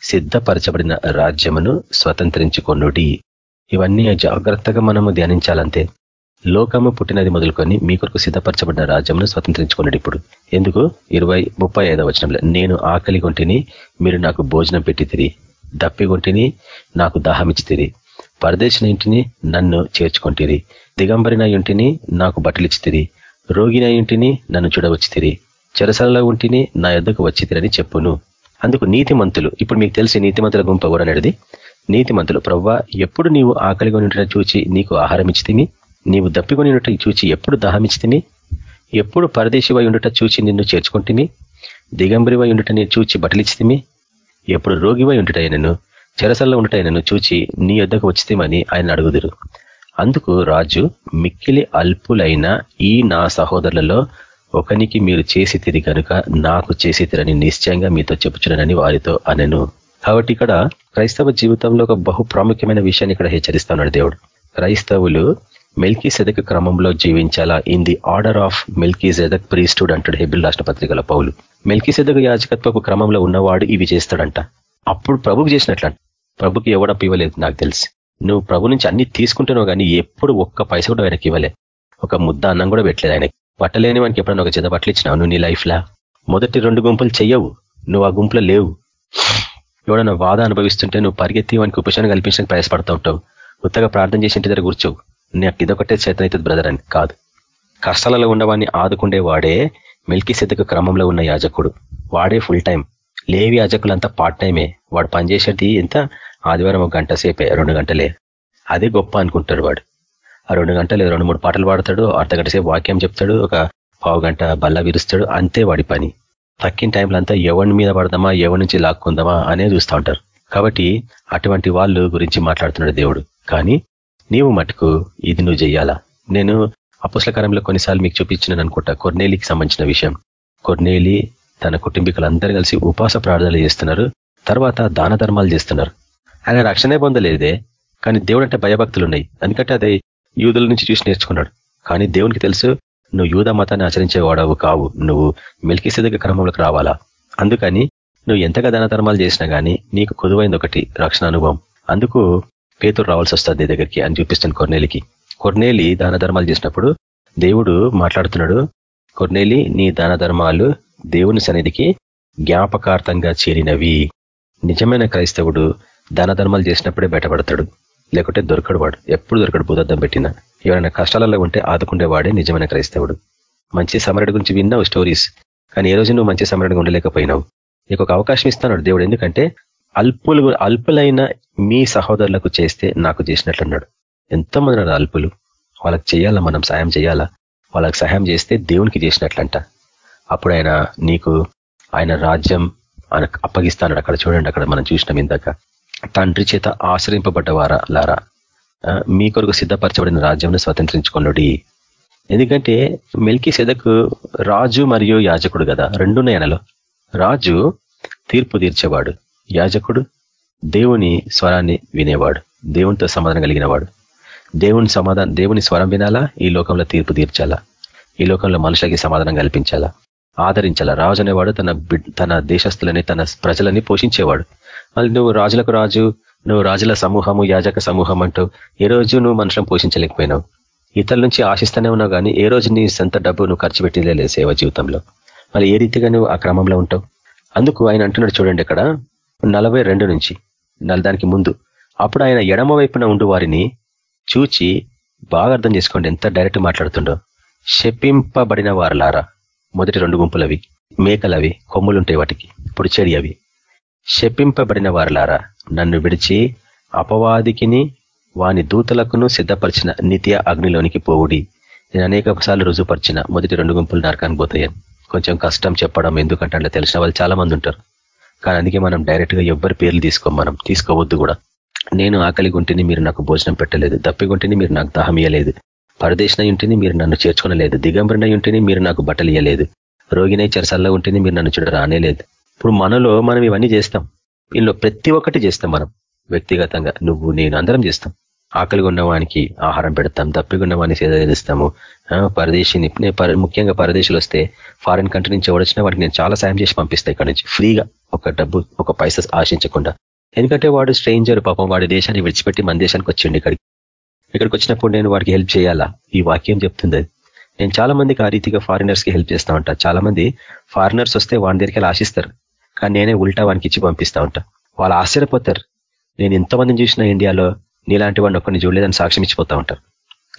సిద్ధపరచబడిన రాజ్యమును స్వతంత్రించుకొనుడి. ఇవన్నీ జాగ్రత్తగా మనము ధ్యానించాలంతే. లోకము పుట్టినది మొదలుకొని మీ కొరకు సిద్ధపరచబడిన రాజ్యంను స్వతంత్రించుకున్నాడు ఇప్పుడు. ఎందుకు? ఇరవై ముప్పై ఐదవ వచనంలో నేను ఆకలి కొంటిని మీరు నాకు భోజనం పెట్టి దప్పిగొంటిని నాకు దాహమిచ్చితిరి పరదేశిన ఇంటిని నన్ను చేర్చుకుంటురి దిగంబరిన ఇంటిని నాకు బట్టలిచ్చితిరి రోగిన ఇంటిని నన్ను చూడవచ్చితిరి చెరసలలో ఉంటిని నా యొద్దకు వచ్చితిరని చెప్పును. అందుకు నీతిమంతులు ఇప్పుడు మీకు తెలిసి నీతిమంతుల గుంపు ఎవరనేది నీతిమంతులు ప్రవ్వా ఎప్పుడు నీవు ఆకలిగా ఉంటున్న చూచి నీకు ఆహారం ఇచ్చితిమి నీవు దప్పికొని చూచి ఎప్పుడు దాహమిచ్చితిని ఎప్పుడు పరదేశివై ఉండుట చూచి నిన్ను చేర్చుకుంటుని? దిగంబరివై ఉండుట నేను చూచి బట్టలిచ్చితిమి? ఎప్పుడు రోగివై ఉండుటైనను చెరసల్లో ఉండుటైనను చూచి నీ యొద్దకు వచ్చితేమని ఆయన అడుగుదురు. అందుకు రాజు మిక్కిలి అల్పులైన ఈ నా సహోదరులలో ఒకనికి మీరు చేసి తిరిగి కనుక నాకు చేసి తిరని నిశ్చయంగా మీతో చెప్పుచున్నానని వారితో అనెను. కాబట్టి ఇక్కడ క్రైస్తవ జీవితంలో ఒక బహు ప్రాముఖ్యమైన విషయాన్ని ఇక్కడ హెచ్చరిస్తున్నాడు దేవుడు. క్రైస్తవులు మిల్కీ సెదక్ క్రమంలో జీవించాలా in the order of Melchizedek priesthood అంటాడు హెబిల్ రాష్ట్ర పత్రికల పౌలు. మిల్కీ సెదక్ యాజకత్వపు క్రమంలో ఉన్నవాడు ఇవి చేస్తాడంట. అప్పుడు ప్రభుకి చేసినట్లంట. ప్రభుకి ఎవడప్పు ఇవ్వలేదు నాకు తెలిసి. నువ్వు ప్రభు నుంచి అన్ని తీసుకుంటున్నావు కానీ ఎప్పుడు ఒక్క పైస కూడా ఆయనకి ఇవ్వలే. ఒక ముద్ద అన్నం కూడా పెట్టలేదు ఆయనకి. పట్టలేని వానికి ఎప్పుడైనా ఒక చిన్న బట్టలు ఇచ్చినావు నువ్వు నీ లైఫ్లా మొదటి రెండు గుంపులు చెయ్యవు. నువ్వు ఆ గుంపులో లేవు. ఎవడన్నా బాధ అనుభవిస్తుంటే నువ్వు పరిగెత్తి వానికి ఉపశమనం కల్పించడానికి ప్రయాసపడతా ఉంటావు. కొత్తగా ప్రార్థన చేసి ఇంటి దగ్గర కూర్చోవు. నాకు ఇదొకటే చేతన అవుతుంది బ్రదర్ అని. కాదు. కష్టాలలో ఉన్నవాడిని ఆదుకుండే వాడే మిల్కీ సిద్ధకు క్రమంలో ఉన్న యాజకుడు. వాడే ఫుల్ టైం లేవి యాజకులంతా పార్ట్ టైమే వాడు పనిచేసేది ఎంత? ఆదివారం ఒక గంట సేపే రెండు గంటలే. అదే గొప్ప అనుకుంటాడు వాడు. ఆ రెండు గంటలు రెండు మూడు పాటలు పాడతాడు అర్ధగంట సేపు వాక్యం చెప్తాడు ఒక పావు గంట బల్ల విరుస్తాడు అంతే వాడి పని. తక్కిన టైంలో అంతా ఎవరి మీద పడదామా ఎవరి నుంచి లాక్కుందామా అనే చూస్తూ ఉంటారు. కాబట్టి అటువంటి వాళ్ళు గురించి మాట్లాడుతున్నాడు దేవుడు. కానీ నీవు మటుకు ఇది నువ్వు చెయ్యాలా? నేను అపుస్లకారంలో కొన్నిసార్లు మీకు చూపించినాను అనుకుంటా కొర్నేలికి సంబంధించిన విషయం. కొర్నేలి తన కుటుంబీకులందరూ కలిసి ఉపాస ప్రార్థనలు చేస్తున్నారు తర్వాత దాన ధర్మాలు చేస్తున్నారు. ఆయన రక్షణే పొందలేదే కానీ దేవుడు అంటే భయభక్తులు ఉన్నాయి ఎందుకంటే అది యూదుల నుంచి చూసి నేర్చుకున్నాడు. కానీ దేవునికి తెలుసు నువ్వు యూద మతాన్ని ఆచరించేవాడవు కావు నువ్వు మెలికిసేదక క్రమంలోకి రావాలా? అందుకని నువ్వు ఎంతగా దాన ధర్మాలు చేసినా కానీ నీకు కుదువైంది ఒకటి రక్షణ అనుభవం అందుకు పేతురు రావాల్సి వస్తుంది దగ్గరికి అని చూపిస్తుంది కొర్నేలికి. కొర్నేలి దాన ధర్మాలు చేసినప్పుడు దేవుడు మాట్లాడుతున్నాడు కొర్నేలి నీ దాన ధర్మాలు దేవుని సన్నిధికి జ్ఞాపకార్థంగా చేరినవి. నిజమైన క్రైస్తవుడు దాన ధర్మాలు చేసినప్పుడే బయటపడతాడు. లేకుంటే దొరకడు వాడు. ఎప్పుడు దొరకడు భూతద్దం పెట్టిన. ఎవరైనా కష్టాలలో ఉంటే ఆదుకుండేవాడే నిజమైన క్రైస్తవుడు. మంచి సమరుడు గురించి విన్నావు స్టోరీస్. కానీ ఏ రోజు నువ్వు మంచి సమరుడిగా ఉండలేకపోయినావు. నీకు ఒక అవకాశం ఇస్తున్నాడు దేవుడు. ఎందుకంటే అల్పులు అల్పులైన మీ సహోదరులకు చేస్తే నాకు చేసినట్లున్నాడు ఎంతమంది ఉన్నారు అల్పులు. వాళ్ళకి చేయాలా మనం? సాయం చేయాలా? వాళ్ళకి సహాయం చేస్తే దేవునికి చేసినట్లంట. అప్పుడు ఆయన నీకు ఆయన రాజ్యం ఆయనకు అప్పగిస్తానడు అక్కడ చూడండి అక్కడ మనం చూసినాం ఇందాక. తండ్రి చేత ఆశ్రయింపబడ్డ వారా లారా మీ కొరకు సిద్ధపరచబడిన రాజ్యంను స్వతంత్రించుకున్నాడు ఎందుకంటే మెల్కి సెదకు రాజు మరియు యాజకుడు కదా రెండున్నాయి ఆయనలో. రాజు తీర్పు తీర్చేవాడు. యాజకుడు దేవుని స్వరాన్ని వినేవాడు దేవునితో సమాధానం కలిగిన వాడు దేవుని సమాధానం దేవుని స్వరం వినాలా? ఈ లోకంలో తీర్పు తీర్చాలా? ఈ లోకంలో మనుషులకి సమాధానం కల్పించాలా? ఆదరించాలా? రాజు అనేవాడు తన తన దేశస్తులని తన ప్రజలని పోషించేవాడు. మళ్ళీ నువ్వు రాజులకు రాజు నువ్వు రాజుల సమూహము యాజక సమూహం అంటూ ఏ రోజు నువ్వు మనుషులను పోషించలేకపోయినావు. ఇతరుల నుంచి ఆశిస్తూనే ఉన్నావు కానీ ఏ రోజు నీ సొంత డబ్బు నువ్వు ఖర్చు పెట్టిందే లేదు సేవ జీవితంలో. మళ్ళీ ఏ రీతిగా నువ్వు ఆ క్రమంలో ఉంటావు? అందుకు ఆయన అంటున్నాడు చూడండి ఇక్కడ నలభై రెండు నుంచి దానికి ముందు. అప్పుడు ఆయన ఎడమ వైపున ఉండు వారిని చూచి బాగా అర్థం చేసుకోండి ఎంత డైరెక్ట్ మాట్లాడుతుండో. శపింపబడిన వారలారా మొదటి రెండు గుంపులవి మేకలవి కొమ్ములుంటాయి వాటికి పొడిచేడి అవి శపింపబడిన వారలారా నన్ను విడిచి అపవాదికిని వాని దూతలకును సిద్ధపరిచిన నిత్య అగ్నిలోనికి పోవుడి. నేను అనేక సార్లు రుజుపరిచిన మొదటి రెండు గుంపులు నరకానికి పోతాయని. కొంచెం కష్టం చెప్పడం ఎందుకంటే అట్లా తెలిసిన వాళ్ళు చాలా మంది ఉంటారు. కానీ అందుకే మనం డైరెక్ట్గా ఎవ్వరి పేర్లు తీసుకో మనం తీసుకోవద్దు కూడా. నేను ఆకలి గుంటిని మీరు నాకు భోజనం పెట్టలేదు దప్పిగుంటిని మీరు నాకు దాహం ఇయ్యలేదు పరదేశన ఇంటిని మీరు నన్ను చేర్చుకునలేదు దిగంబరిన ఇంటిని మీరు నాకు బట్టలు ఇయ్యలేదు రోగినై చెరసల్లో ఉంటేనే మీరు నన్ను చూడ రానేలేదు. ఇప్పుడు మనలో మనం ఇవన్నీ చేస్తాం. ఇందులో ప్రతి ఒక్కటి చేస్తాం మనం. వ్యక్తిగతంగా నువ్వు నేను అందరం చేస్తాం. ఆకలిగా ఉన్నవానికి ఆహారం పెడతాం దప్పిగా ఉన్నవాడిని సేద చేస్తాము. పరదేశీని ముఖ్యంగా పరదేశీలు వస్తే ఫారిన్ కంట్రీ నుంచి ఎవడొచ్చినా వాడికి నేను చాలా సాయం చేసి పంపిస్తాను ఇక్కడ నుంచి ఫ్రీగా. ఒక డబ్బు ఒక పైస ఆశించకుండా. ఎందుకంటే వాడు స్ట్రేంజర్ పాపం వాడి దేశాన్ని విడిచిపెట్టి మన దేశానికి వచ్చిండి ఇక్కడికి. ఇక్కడికి వచ్చినప్పుడు నేను వాడికి హెల్ప్ చేయాలా? ఈ వాక్యం చెప్తుంది. నేను చాలా మందికి ఆ రీతిగా ఫారినర్స్కి హెల్ప్ చేస్తా ఉంటా. చాలా మంది ఫారినర్స్ వస్తే వాడి దగ్గరికి ఆశిస్తారు. కానీ నేనే ఉల్టా వానికి ఇచ్చి పంపిస్తా ఉంటా. వాళ్ళు ఆశ్చర్యపోతారు. నేను ఎంతమందిని చూసిన ఇండియాలో నీలాంటి వాడిని ఒక్కరిని చూడలేదని సాక్ష్యం ఇచ్చిపోతూ ఉంటారు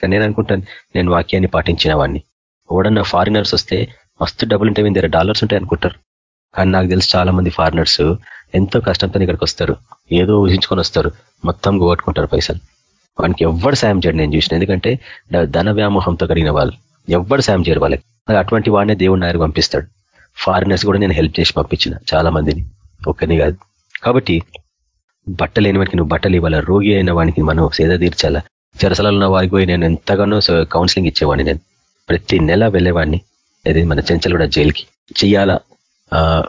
కానీ నేను అనుకుంటాను నేను వాక్యాన్ని పాటించిన వాడిని. ఓడన్న ఫారినర్స్ వస్తే మస్తు డబ్బులు ఉంటాయి దగ్గర డాలర్స్ ఉంటాయి అనుకుంటారు. కానీ నాకు తెలిసి చాలా మంది ఫారినర్స్ ఎంతో కష్టంతో ఇక్కడికి వస్తారు. ఏదో ఊహించుకొని వస్తారు. మొత్తం గోగొట్టుకుంటారు పైసలు. వానికి ఎవ్వరు సాయం చేయడు నేను చూసిన. ఎందుకంటే ధన వ్యామోహంతో కలిగిన వాళ్ళు. ఎవ్వరు సాయం చేయరు వాళ్ళకి. అటువంటి వాడినే దేవుడు నాయకు పంపిస్తాడు. ఫారినర్స్ కూడా నేను హెల్ప్ చేసి పంపించిన చాలా మందిని. ఒక్కని కాదు. కాబట్టి బట్టలు లేని వాడికి నువ్వు బట్టలు ఇవ్వాలా? రోగి అయిన వానికి మనం సేద తీర్చాలా? చెరసలలో ఉన్న వారికి పోయి నేను ఎంతగానో కౌన్సిలింగ్ ఇచ్చేవాడిని నేను. ప్రతి నెల వెళ్ళేవాడిని. అదే మన చెంచలు కూడా జైలుకి. చెయ్యాలా?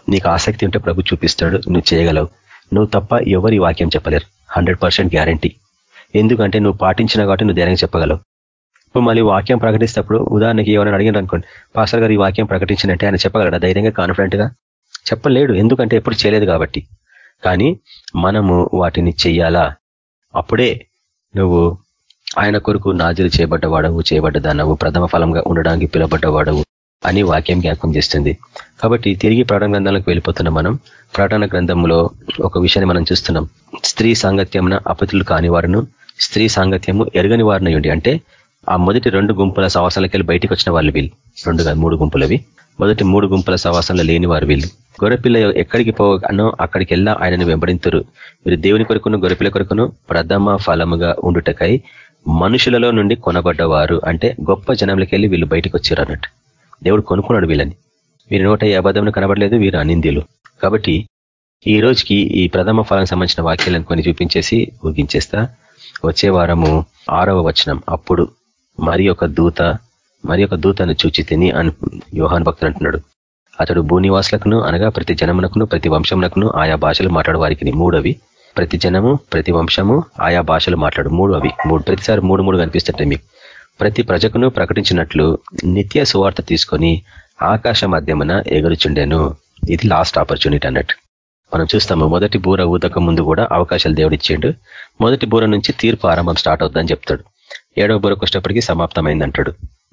నీకు ఆసక్తి ఉంటే ప్రభు చూపిస్తాడు నువ్వు చేయగలవు. నువ్వు తప్ప ఎవరి వాక్యం చెప్పలేరు. Hundred percent guarantee. ఎందుకంటే నువ్వు పాటించిన కాబట్టి నువ్వు ధైర్యంగా చెప్పగలవు. ఇప్పుడు మళ్ళీ వాక్యం ప్రకటిస్తప్పుడు ఉదాహరణకి ఎవరైనా అడిగిన అనుకోండి పాస్టర్ గారు ఈ వాక్యం ప్రకటించినట్టే ఆయన చెప్పగలడా? ధైర్యంగా కాన్ఫిడెంట్గా చెప్పలేడు. ఎందుకంటే ఎప్పుడు చేయలేదు కాబట్టి. కానీ మనము వాటిని చెయ్యాలా? అప్పుడే నువ్వు ఆయన కొరకు నాజులు చేయబడ్డవాడవు చేయబడ్డదానవు ప్రథమ ఫలంగా ఉండడానికి పిలబడ్డవాడవు అని వాక్యం జ్ఞాపకం చేస్తుంది. కాబట్టి తిరిగి ప్రకటన గ్రంథాలకు వెళ్ళిపోతున్నాం మనం ప్రకటన గ్రంథంలో ఒక విషయాన్ని మనం చూస్తున్నాం. స్త్రీ సాంగత్యంన అపతులు కాని వారును స్త్రీ సాంగత్యము ఎరగని వారిని అంటే ఆ మొదటి రెండు గుంపుల సవాసాలకెళ్ళి బయటకు వచ్చిన వాళ్ళు వీళ్ళు. రెండు మూడు గుంపులవి. మొదటి మూడు గుంపుల సవాసంలో లేని వారు వీళ్ళు. గొర్రెపిల్ల ఎక్కడికి పోగానో అక్కడికి వెళ్ళా ఆయనను వెంబడింతురు. మీరు దేవుని కొరకును గొర్రెపిల్ల కొరకును ప్రథమ ఫలముగా ఉండుటకై మనుషులలో నుండి కొనబడ్డవారు. అంటే గొప్ప జనంలోకి వెళ్ళి వీళ్ళు బయటకు వచ్చారు అన్నట్టు దేవుడు కొనుక్కున్నాడు వీళ్ళని. వీరి నోట ఏ అబద్ధం కనబడలేదు వీరు అనిందీలు కాబట్టి ఈ రోజుకి ఈ ప్రథమ ఫలం సంబంధించిన వాక్యాలను కొన్ని చూపించేసి ఊగించేస్తా వచ్చే వారము ఆరవ వచనం. అప్పుడు మరి ఒక దూత మరి ఒక దూతను చూచి తిని అని యోహాన్ భక్తులు అంటున్నాడు అతడు భూనివాసులకును అనగా ప్రతి జనమునకును ప్రతి వంశమునకును ఆయా భాషలు మాట్లాడు వారికి మూడవి. ప్రతి జనము ప్రతి వంశము ఆయా భాషలు మాట్లాడు మూడు అవి మూడు ప్రతిసారి మూడు మూడు కనిపిస్తుంటాయి మీకు. ప్రతి ప్రజకును ప్రకటించినట్లు నిత్య సువార్త తీసుకొని ఆకాశ మధ్యమున ఎగురుచుండెను. ఇది లాస్ట్ ఆపర్చునిటీ అన్నట్టు. మనం చూస్తాము మొదటి బూర ఊదక ముందు కూడా అవకాశాలు దేవుడు ఇచ్చిండు మొదటి బూర నుంచి తీర్పు ఆరంభం స్టార్ట్ అవుతుందని చెప్తాడు. ఏడవ బూరకు వచ్చేటప్పటికి సమాప్తమైంది అంటాడు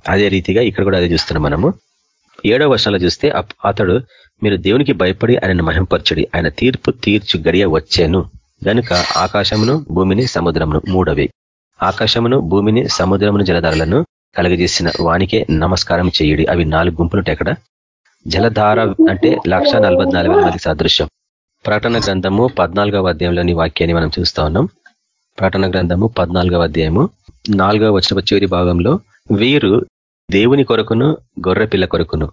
అదే రీతిగా ఇక్కడ కూడా అదే చూస్తున్నాం మనము. ఏడవ వర్షాలు చూస్తే అతడు మీరు దేవునికి భయపడి ఆయన మహింపరచుడి. ఆయన తీర్పు తీర్చు గడియ వచ్చాను. గనుక ఆకాశమును భూమిని సముద్రమును మూడవి. ఆకాశమును భూమిని సముద్రమును జలధారలను కలగజేసిన వానికే నమస్కారం చేయుడి. అవి నాలుగు గుంపులు ఎక్కడ జలధార అంటే లక్ష మంది సాదృశ్యం. ప్రకటన గ్రంథము పద్నాలుగవ అధ్యాయంలోని వాక్యాన్ని మనం చూస్తా ఉన్నాం. ప్రకటన గ్రంథము పద్నాలుగవ అధ్యాయము నాలుగవ వచ్చిన చివరి భాగంలో వీరు దేవుని కొరకును గొర్రె పిల్ల కొరకును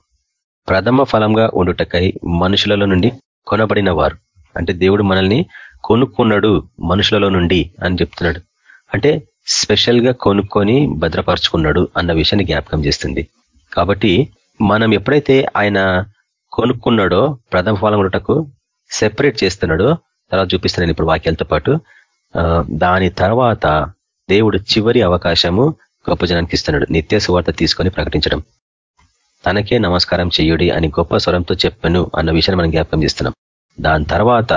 ప్రథమ ఫలంగా ఉండుటకై మనుషులలో నుండి కొనబడిన వారు అంటే దేవుడు మనల్ని కొనుక్కున్నాడు మనుషులలో నుండి అని చెప్తున్నాడు. అంటే స్పెషల్గా కొనుక్కొని భద్రపరుచుకున్నాడు అన్న విషయాన్ని జ్ఞాపకం చేస్తుంది. కాబట్టి మనం ఎప్పుడైతే ఆయన కొనుక్కున్నాడో ప్రథమ ఫలం ఉండటకు సెపరేట్ చేస్తున్నాడో తర్వాత చూపిస్తున్నాను ఇప్పుడు వాక్యాలతో పాటు దాని తర్వాత దేవుడు చివరి అవకాశము గొప్ప జనానికి ఇస్తున్నాడు. నిత్య సువార్త తీసుకొని ప్రకటించడం. తనకే నమస్కారం చెయ్యుడి అని గొప్ప స్వరంతో చెప్పను అన్న విషయాన్ని మనం జ్ఞాపకం చేస్తున్నాం. దాని తర్వాత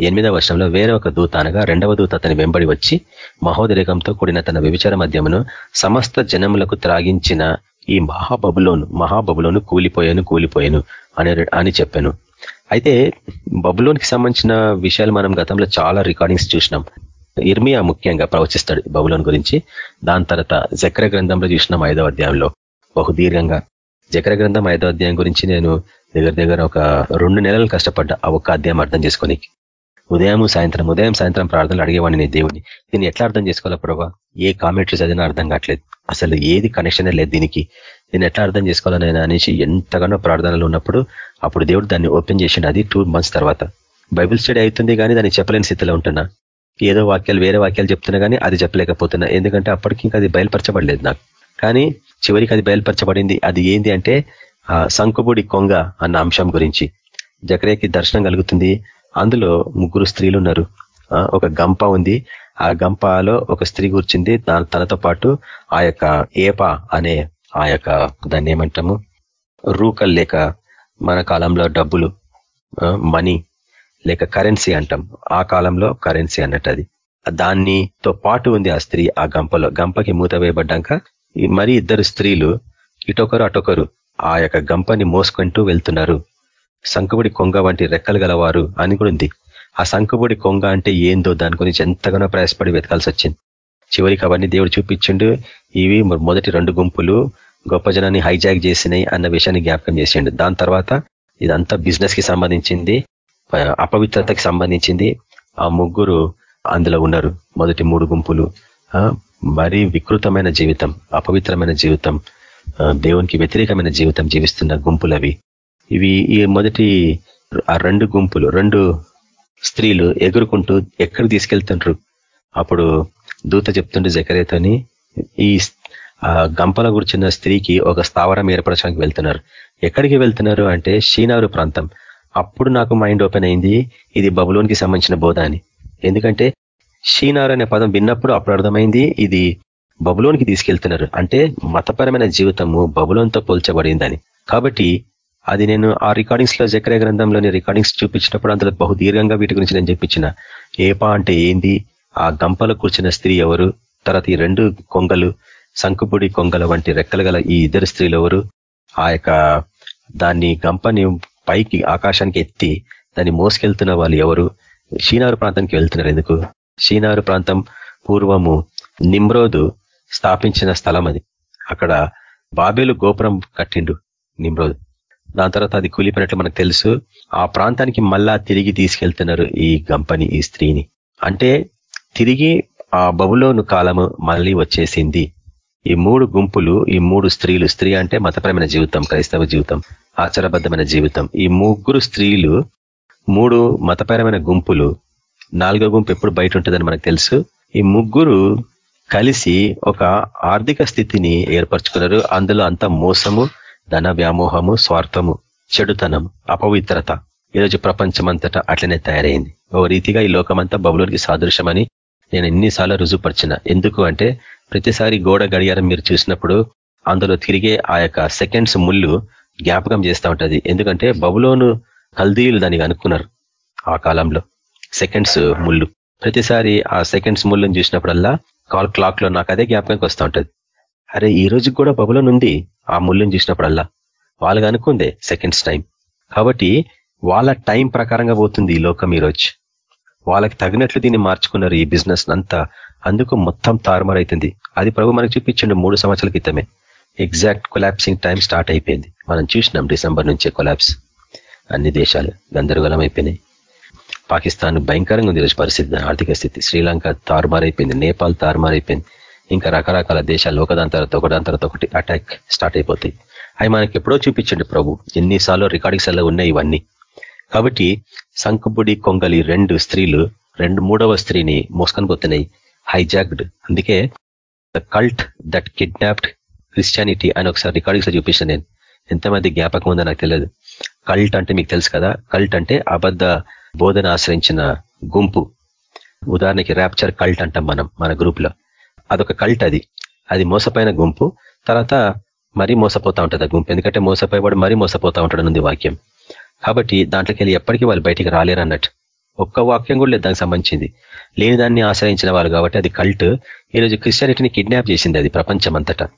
ఎనిమిదవ వర్షంలో వేరే ఒక దూత అనగా రెండవ దూత అతని వెంబడి వచ్చి మహోదరేకంతో కూడిన తన వ్యభిచార మధ్యమును సమస్త జనములకు త్రాగించిన ఈ మహాబబులోను మహాబబులోను కూలిపోయాను కూలిపోయాను అని అని చెప్పాను. అయితే బబులోన్కి సంబంధించిన విషయాలు మనం గతంలో చాలా రికార్డింగ్స్ చూసినాం. ఇర్మియా ముఖ్యంగా ప్రవచిస్తాడు బబులోన్ గురించి. దాని తర్వాత జక్ర గ్రంథంలో చూసినాం ఐదవ అధ్యాయంలో. బహుదీర్ఘంగా. జక్ర గ్రంథం ఐదవ అధ్యాయం గురించి నేను దగ్గర దగ్గర ఒక రెండు నెలలు కష్టపడ్డా ఆ ఒక్క అధ్యాయం అర్థం చేసుకొని. ఉదయం సాయంత్రం ఉదయం సాయంత్రం ప్రార్థనలు అడిగేవాడిని నేను దేవుని దీన్ని ఎట్లా అర్థం చేసుకోవాలా ప్రభా? ఏ కామెంట్రీస్ చదివినా అర్థం కావట్లేదు. అసలు ఏది కనెక్షన్ లేదు దీనికి. దీన్ని ఎట్లా అర్థం చేసుకోవాలని అనేసి ఎంతగానో ప్రార్థనలు ఉన్నప్పుడు అప్పుడు దేవుడు దాన్ని ఓపెన్ చేసిండు. అది టూ మంత్స్ తర్వాత. బైబిల్ స్టడీ అవుతుంది కానీ దాన్ని చెప్పలేని స్థితిలో ఉంటున్నా. ఏదో వాక్యాలు వేరే వాక్యాలు చెప్తున్నా కానీ అది చెప్పలేకపోతున్నా. ఎందుకంటే అప్పటికి ఇంకా అది బయలుపరచబడలేదు నాకు. కానీ చివరికి అది బయలుపరచబడింది. అది ఏంది అంటే సంకుబుడి కొంగ అన్న అంశం గురించి. జకరేకి దర్శనం కలుగుతుంది. అందులో ముగ్గురు స్త్రీలు ఉన్నారు. ఒక గంప ఉంది. ఆ గంపలో ఒక స్త్రీ కూర్చుంది. తనతో పాటు ఆ యొక్క ఏప అనే ఆ యొక్క దాన్ని ఏమంటాము? రూకల్ లేక మన కాలంలో డబ్బులు మనీ లేక కరెన్సీ అంటాం. ఆ కాలంలో కరెన్సీ అన్నట్టు అది. దానితో పాటు ఉంది ఆ స్త్రీ ఆ గంపలో. గంపకి మూత వేయబడ్డాక మరి ఇద్దరు స్త్రీలు ఇటొకరు అటొకరు ఆ యొక్క గంపని మోసుకుంటూ వెళ్తున్నారు. సంకబుడి కొంగ వంటి రెక్కలు గలవారు అని కూడా ఉంది ఆ సంకబుడి కొంగ అంటే ఏందో దాని గురించి ఎంతగానో ప్రయాసపడి వెతకాల్సి వచ్చింది. చివరికి అవన్నీ దేవుడు చూపించిండు. ఇవి మొదటి రెండు గుంపులు గొప్ప జనాన్ని హైజాక్ చేసినాయి అన్న విషయాన్ని జ్ఞాపకం చేసిండు. దాని తర్వాత ఇదంతా బిజినెస్కి సంబంధించింది అపవిత్రతకి సంబంధించింది. ఆ ముగ్గురు అందులో ఉన్నారు. మొదటి మూడు గుంపులు. మరీ వికృతమైన జీవితం అపవిత్రమైన జీవితం దేవునికి వ్యతిరేకమైన జీవితం జీవిస్తున్న గుంపులవి. ఇవి ఈ మొదటి ఆ రెండు గుంపులు రెండు స్త్రీలు ఎగురుకుంటూ ఎక్కడ తీసుకెళ్తుండ్రు? అప్పుడు దూత చెప్తుంటే జకరేతోని ఈ గంపల కూర్చున్న స్త్రీకి ఒక స్థావరం ఏర్పరచడానికి వెళ్తున్నారు. ఎక్కడికి వెళ్తున్నారు అంటే షీనారు ప్రాంతం. అప్పుడు నాకు మైండ్ ఓపెన్ అయింది ఇది బబులోనికి సంబంధించిన బోధ అని. ఎందుకంటే షీనార్ అనే పదం విన్నప్పుడు అప్పుడు అర్థమైంది ఇది బబులోనికి తీసుకెళ్తున్నారు. అంటే మతపరమైన జీవితము బబులోన్తో పోల్చబడిందని. కాబట్టి అది నేను ఆ రికార్డింగ్స్లో జక్రే గ్రంథంలోని రికార్డింగ్స్ చూపించినప్పుడు అందులో బహు దీర్ఘంగా వీటి గురించి నేను చెప్పించిన ఏపా అంటే ఏంది? ఆ గంపలో కూర్చున్న స్త్రీ ఎవరు? తర్వాత ఈ రెండు కొంగలు సంకుపుడి కొంగల వంటి రెక్కలు గల ఈ ఇద్దరు స్త్రీలు ఎవరు? ఆ యొక్క దాన్ని గంపని పైకి ఆకాశానికి ఎత్తి దాన్ని మోసుకెళ్తున్న వాళ్ళు ఎవరు? షీనారు ప్రాంతానికి వెళ్తున్నారు ఎందుకు? షీనారు ప్రాంతం పూర్వము నిమ్రోదు స్థాపించిన స్థలం అది. అక్కడ బాబేలు గోపురం కట్టిండు నిమ్రోదు. దాని తర్వాత అది కూలిపోయినట్లు మనకు తెలుసు. ఆ ప్రాంతానికి మళ్ళా తిరిగి తీసుకెళ్తున్నారు ఈ గంపని ఈ స్త్రీని. అంటే తిరిగి ఆ బబులోను కాలము మళ్ళీ వచ్చేసింది. ఈ మూడు గుంపులు ఈ మూడు స్త్రీలు స్త్రీ అంటే మతపరమైన జీవితం క్రైస్తవ జీవితం ఆచారబద్ధమైన జీవితం. ఈ ముగ్గురు స్త్రీలు మూడు మతపరమైన గుంపులు నాలుగో గుంపు ఎప్పుడు బయట ఉంటుందని మనకు తెలుసు. ఈ ముగ్గురు కలిసి ఒక ఆర్థిక స్థితిని ఏర్పరచుకున్నారు. అందులో అంత మోసము ధన వ్యామోహము స్వార్థము చెడుతనం అపవిత్రత ఈరోజు ప్రపంచమంతటా అట్లనే తయారైంది. ఓ రీతిగా ఈ లోకమంతా బబులోనికి సాదృశ్యమని నేను ఎన్నిసార్లు రుజుపరిచిన ఎందుకు అంటే ప్రతిసారి గోడ గడియారం మీరు చూసినప్పుడు అందులో తిరిగే ఆ యొక్క సెకండ్స్ ముళ్ళు జ్ఞాపకం చేస్తూ ఉంటుంది. ఎందుకంటే బబులోను కల్దీయులు దానికి అనుకున్నారు ఆ కాలంలో. సెకండ్స్ ముళ్ళు. ప్రతిసారి ఆ సెకండ్స్ ముళ్ళుని చూసినప్పుడల్లా కాల్ క్లాక్లో నాకు అదే జ్ఞాపకంకి వస్తూ ఉంటుంది. అరే ఈ రోజు కూడా బబులోన్ ఉంది ఆ ముళ్ళుని చూసినప్పుడల్లా వాళ్ళగా అనుకుందే సెకండ్స్ టైం. కాబట్టి వాళ్ళ టైం ప్రకారంగా పోతుంది ఈ లోకం ఈరోజు. వాళ్ళకి తగినట్లు దీన్ని మార్చుకున్నారు ఈ బిజినెస్ అంతా. అందుకు మొత్తం తారుమారైతుంది. అది ప్రభు మనకు చూపించండి మూడు సంవత్సరాల క్రితమే. ఎగ్జాక్ట్ కొలాప్సింగ్ టైం స్టార్ట్ అయిపోయింది. మనం చూసినాం డిసెంబర్ నుంచే కొలాప్స్ అన్ని దేశాలు గందరగోళం అయిపోయినాయి. పాకిస్తాన్ భయంకరంగా ఉంది ఈరోజు పరిస్థితి ఆర్థిక స్థితి. శ్రీలంక తారుమారైపోయింది నేపాల్ తారుమారైపోయింది. ఇంకా రకరకాల దేశాలు ఒకదాని తర్వాత ఒకదాని తర్వాత ఒకటి అటాక్ స్టార్ట్ అయిపోతాయి. అవి మనకి ఎప్పుడో చూపించండి ప్రభు. ఎన్నిసార్లు రికార్డింగ్స్ అలా ఉన్నాయి ఇవన్నీ. కాబట్టి సంకుబుడి కొంగలి రెండు స్త్రీలు రెండు మూడవ స్త్రీని మోసుకొని పోతున్నాయి. హైజాక్డ్ అందుకే the cult that kidnapped Christianity అని ఒకసారి రికార్డింగ్స్లో చూపించాను నేను. ఎంతమంది జ్ఞాపకం ఉందో నాకు తెలియదు. కల్ట్ అంటే మీకు తెలుసు కదా? కల్ట్ అంటే అబద్ధ బోధన ఆశ్రయించిన గుంపు. ఉదాహరణకి ర్యాప్చర్ కల్ట్ అంటాం మనం మన గ్రూప్లో. అదొక కల్ట్ అది. అది మోసపోయిన గుంపు. తర్వాత మరీ మోసపోతా ఉంటుంది ఆ గుంపు. ఎందుకంటే మోసపోయేవాడు మరీ మోసపోతా ఉంటాడు వాక్యం. కాబట్టి దాంట్లోకి వెళ్ళి ఎప్పటికీ వాళ్ళు బయటికి రాలేరు అన్నట్టు. ఒక్క వాక్యం కూడా లేదు దానికి సంబంధించింది. లేని దాన్ని ఆశ్రయించిన వాళ్ళు కాబట్టి అది కల్ట్. ఈరోజు క్రిస్టియానిటీని కిడ్నాప్ చేసింది అది ప్రపంచం అంతటా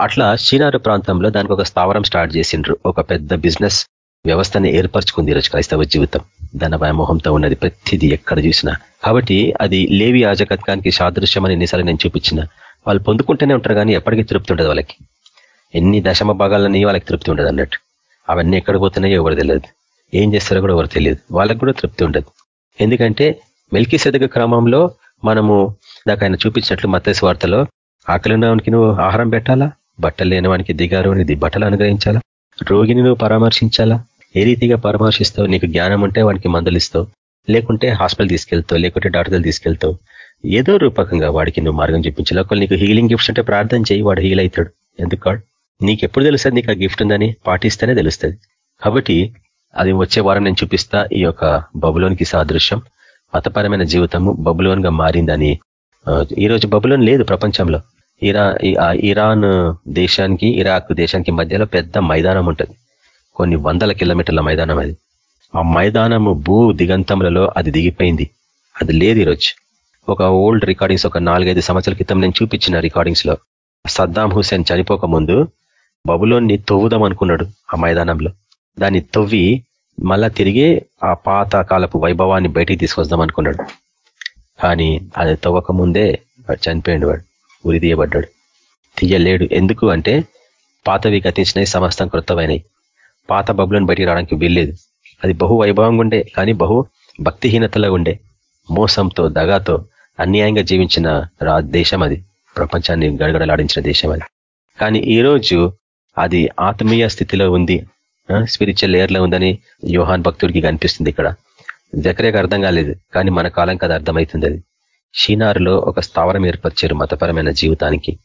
అట్లా శ్రీనారు ప్రాంతంలో దానికి ఒక స్థావరం స్టార్ట్ చేసిండ్రు. ఒక పెద్ద బిజినెస్ వ్యవస్థని ఏర్పరచుకుంది ఈరోజు క్రైస్తవ జీవితం. ధన వ్యామోహంతో ఉన్నది ప్రతిదీ ఎక్కడ చూసినా. కాబట్టి అది లేవి యాజకత్వానికి సాదృశ్యం అని ఎన్నిసార్లు నేను చూపించిన. వాళ్ళు పొందుకుంటూనే ఉంటారు కానీ ఎప్పటికీ తృప్తి ఉండదు వాళ్ళకి. ఎన్ని దశమ భాగాలని వాళ్ళకి తృప్తి ఉండదు అన్నట్టు. అవన్నీ ఎక్కడ పోతున్నాయో ఎవరు తెలియదు. ఏం చేస్తారో కూడా ఎవరు తెలియదు. వాళ్ళకి కూడా తృప్తి ఉండదు. ఎందుకంటే మెల్కి సెదగ క్రమంలో మనము దాకా ఆయన చూపించినట్లు మత్స్య వార్తలో ఆకలి ఉన్నవానికి నువ్వు ఆహారం పెట్టాలా? బట్టలు లేనివానికి దిగారు అనేది బట్టలు అనుగ్రహించాలా? రోగిని నువ్వు పరామర్శించాలా? ఏ రీతిగా పరామర్శిస్తావు? నీకు జ్ఞానం ఉంటే వానికి మందులు లేకుంటే హాస్పిటల్ తీసుకెళ్తావు లేకుంటే డాక్టర్లు తీసుకెళ్తావు. ఏదో రూపకంగా వాడికి నువ్వు మార్గం చూపించాలి. ఒకవేళ నీకు హీలింగ్ గిఫ్ట్స్ అంటే ప్రార్థన చేయి వాడు హీల్ అవుతాడు. ఎందుకు నీకు ఎప్పుడు తెలుస్తుంది నీకు ఆ గిఫ్ట్ ఉందని? పాటిస్తేనే తెలుస్తుంది. కాబట్టి అది వచ్చే వారం నేను చూపిస్తా ఈ యొక్క బబులోనికి సాదృశ్యం. మతపరమైన జీవితము బబులోన్గా మారిందని ఈరోజు బబులోన్ లేదు ప్రపంచంలో. ఇరా ఇరాన్ దేశానికి ఇరాక్ దేశానికి మధ్యలో పెద్ద మైదానం ఉంటుంది. కొన్ని వందల కిలోమీటర్ల మైదానం అది. ఆ మైదానము భూ దిగంతములలో అది దిగిపోయింది. అది లేదు ఈరోజు. ఒక ఓల్డ్ రికార్డింగ్స్ ఒక నాలుగైదు సంవత్సరాల క్రితం నేను చూపించిన రికార్డింగ్స్లో సద్దాం హుసేన్ చనిపోక ముందు బబులోన్ని తొవ్వుదాం అనుకున్నాడు ఆ మైదానంలో. దాన్ని తొవ్వి మళ్ళా తిరిగి ఆ పాత కాలపు వైభవాన్ని బయటికి తీసుకొద్దాం అనుకున్నాడు కానీ అది తవ్వక ముందే చనిపోయాడు వాడు. ఉరి తీయబడ్డాడు. తీయలేడు. ఎందుకు అంటే పాతవి గతించినవి సమస్తం కృతమైనవి. పాత బబులను బయటికి రావడానికి వీల్లేదు. అది బహు వైభవంగా ఉండే కానీ బహు భక్తిహీనతలో ఉండే మోసంతో దగాతో అన్యాయంగా జీవించిన దేశం అది. ప్రపంచాన్ని గడగడలాడించిన దేశం అది. కానీ ఈరోజు అది ఆత్మీయ స్థితిలో ఉంది. స్పిరిచువల్ లేయర్లో ఉందని యోహాన్ భక్తుడికి కనిపిస్తుంది ఇక్కడ. జకరేకి అర్థం కాలేదు కానీ మన కాలం కదా అర్థమవుతుంది అది. షీనారులో ఒక స్థావరం ఏర్పరిచారు మతపరమైన జీవితానికి.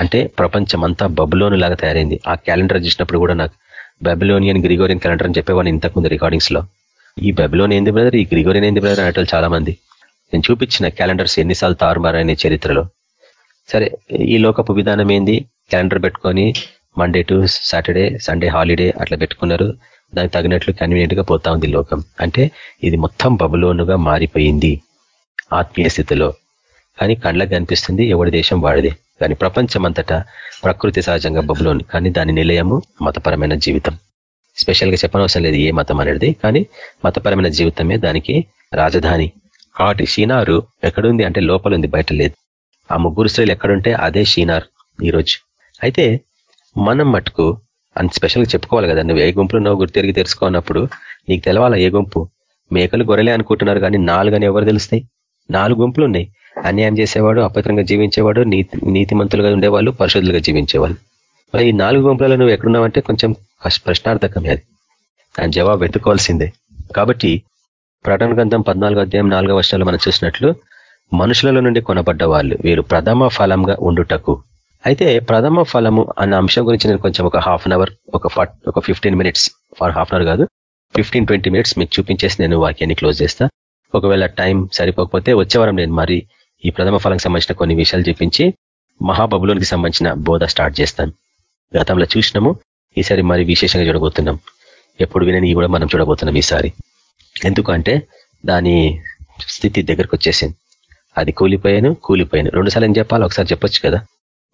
అంటే ప్రపంచం అంతా బబులోను లాగా తయారైంది. ఆ క్యాలెండర్ చూసినప్పుడు కూడా నాకు బెబిలోనియన్ గ్రిగోరియన్ క్యాలెండర్ అని చెప్పేవాడిని ఇంతకుముందు రికార్డింగ్స్లో. ఈ బెబిలోన్ ఏంది బ్రదర్ ఈ గ్రిగోరియన్ ఏంది బ్రదర్ అనేటోళ్ళు చాలా మంది నేను చూపించిన క్యాలెండర్స్ ఎన్నిసార్లు తారుమారైన చరిత్రలో. సరే ఈ లోకపు విధానం ఏంది? క్యాలెండర్ పెట్టుకొని Monday to Saturday Sunday holiday అట్లా పెట్టుకున్నారు. దానికి తగినట్లు కన్వీనియంట్గా పోతా ఉంది లోకం. అంటే ఇది మొత్తం బబులోనుగా మారిపోయింది ఆత్మీయ స్థితిలో. కానీ కళ్ళకు కనిపిస్తుంది ఎవడి దేశం వాడిదే. కానీ ప్రపంచం అంతటా ప్రకృతి సహజంగా బబులోని కానీ దాని నిలయము మతపరమైన జీవితం. స్పెషల్గా చెప్పనవసరం లేదు ఏ మతం అనేది కానీ మతపరమైన జీవితమే దానికి రాజధాని. కాబట్టి షీనారు ఎక్కడుంది అంటే లోపల ఉంది బయట లేదు. ఆ ముగ్గురు స్త్రీలు ఎక్కడుంటే అదే షీనార్ ఈరోజు. అయితే మనం మటుకు అంత స్పెషల్గా చెప్పుకోవాలి కదా నువ్వు ఏ గుంపులో నువ్వు గుర్తు తిరిగి తెలుసుకున్నప్పుడు నీకు తెలవాలా ఏ గుంపు? మేకలు గొర్రెలే అనుకుంటున్నారు కానీ నాలుగు అని ఎవరు తెలుస్తాయి? నాలుగు గుంపులు ఉన్నాయి అన్యాయం చేసేవాడు అపవిత్రంగా జీవించేవాడు నీతి నీతిమంతులుగా ఉండేవాళ్ళు పరిశుద్ధులుగా జీవించేవాళ్ళు. మరి ఈ నాలుగు గుంపులలో నువ్వు ఎక్కడున్నావంటే కొంచెం ప్రశ్నార్థకమే అది. దాని జవాబు వెతుకోవాల్సిందే కాబట్టి ప్రకటన గ్రంథం పద్నాలుగో అధ్యాయం నాలుగో వర్షాలు మనం చూసినట్లు మనుషులలో నుండి కొనబడ్డ వాళ్ళు వీరు ప్రథమ ఫలంగా ఉండుటకు. అయితే ప్రథమ ఫలము అన్న అంశం గురించి నేను కొంచెం ఒక హాఫ్ అన్ అవర్ ఒక ఒక fifteen minutes for half an hour కాదు ఫిఫ్టీన్ ట్వంటీ మినిట్స్ మీకు చూపించేసి నేను వాక్యాన్ని క్లోజ్ చేస్తా. ఒకవేళ టైం సరిపోకపోతే వచ్చేవారం నేను మరి ఈ ప్రథమ ఫలంకి సంబంధించిన కొన్ని విషయాలు చూపించి మహాబబులోనికి సంబంధించిన బోధ స్టార్ట్ చేస్తాను. గతంలో చూసినాము ఈసారి మరి విశేషంగా చూడబోతున్నాం. ఎప్పుడు వినని కూడా మనం చూడబోతున్నాం ఈసారి. ఎందుకంటే దాని స్థితి దగ్గరకు వచ్చేసింది. అది కూలిపోయాను కూలిపోయాను. రెండుసార్లు ఏం చెప్పాలి ఒకసారి చెప్పొచ్చు కదా?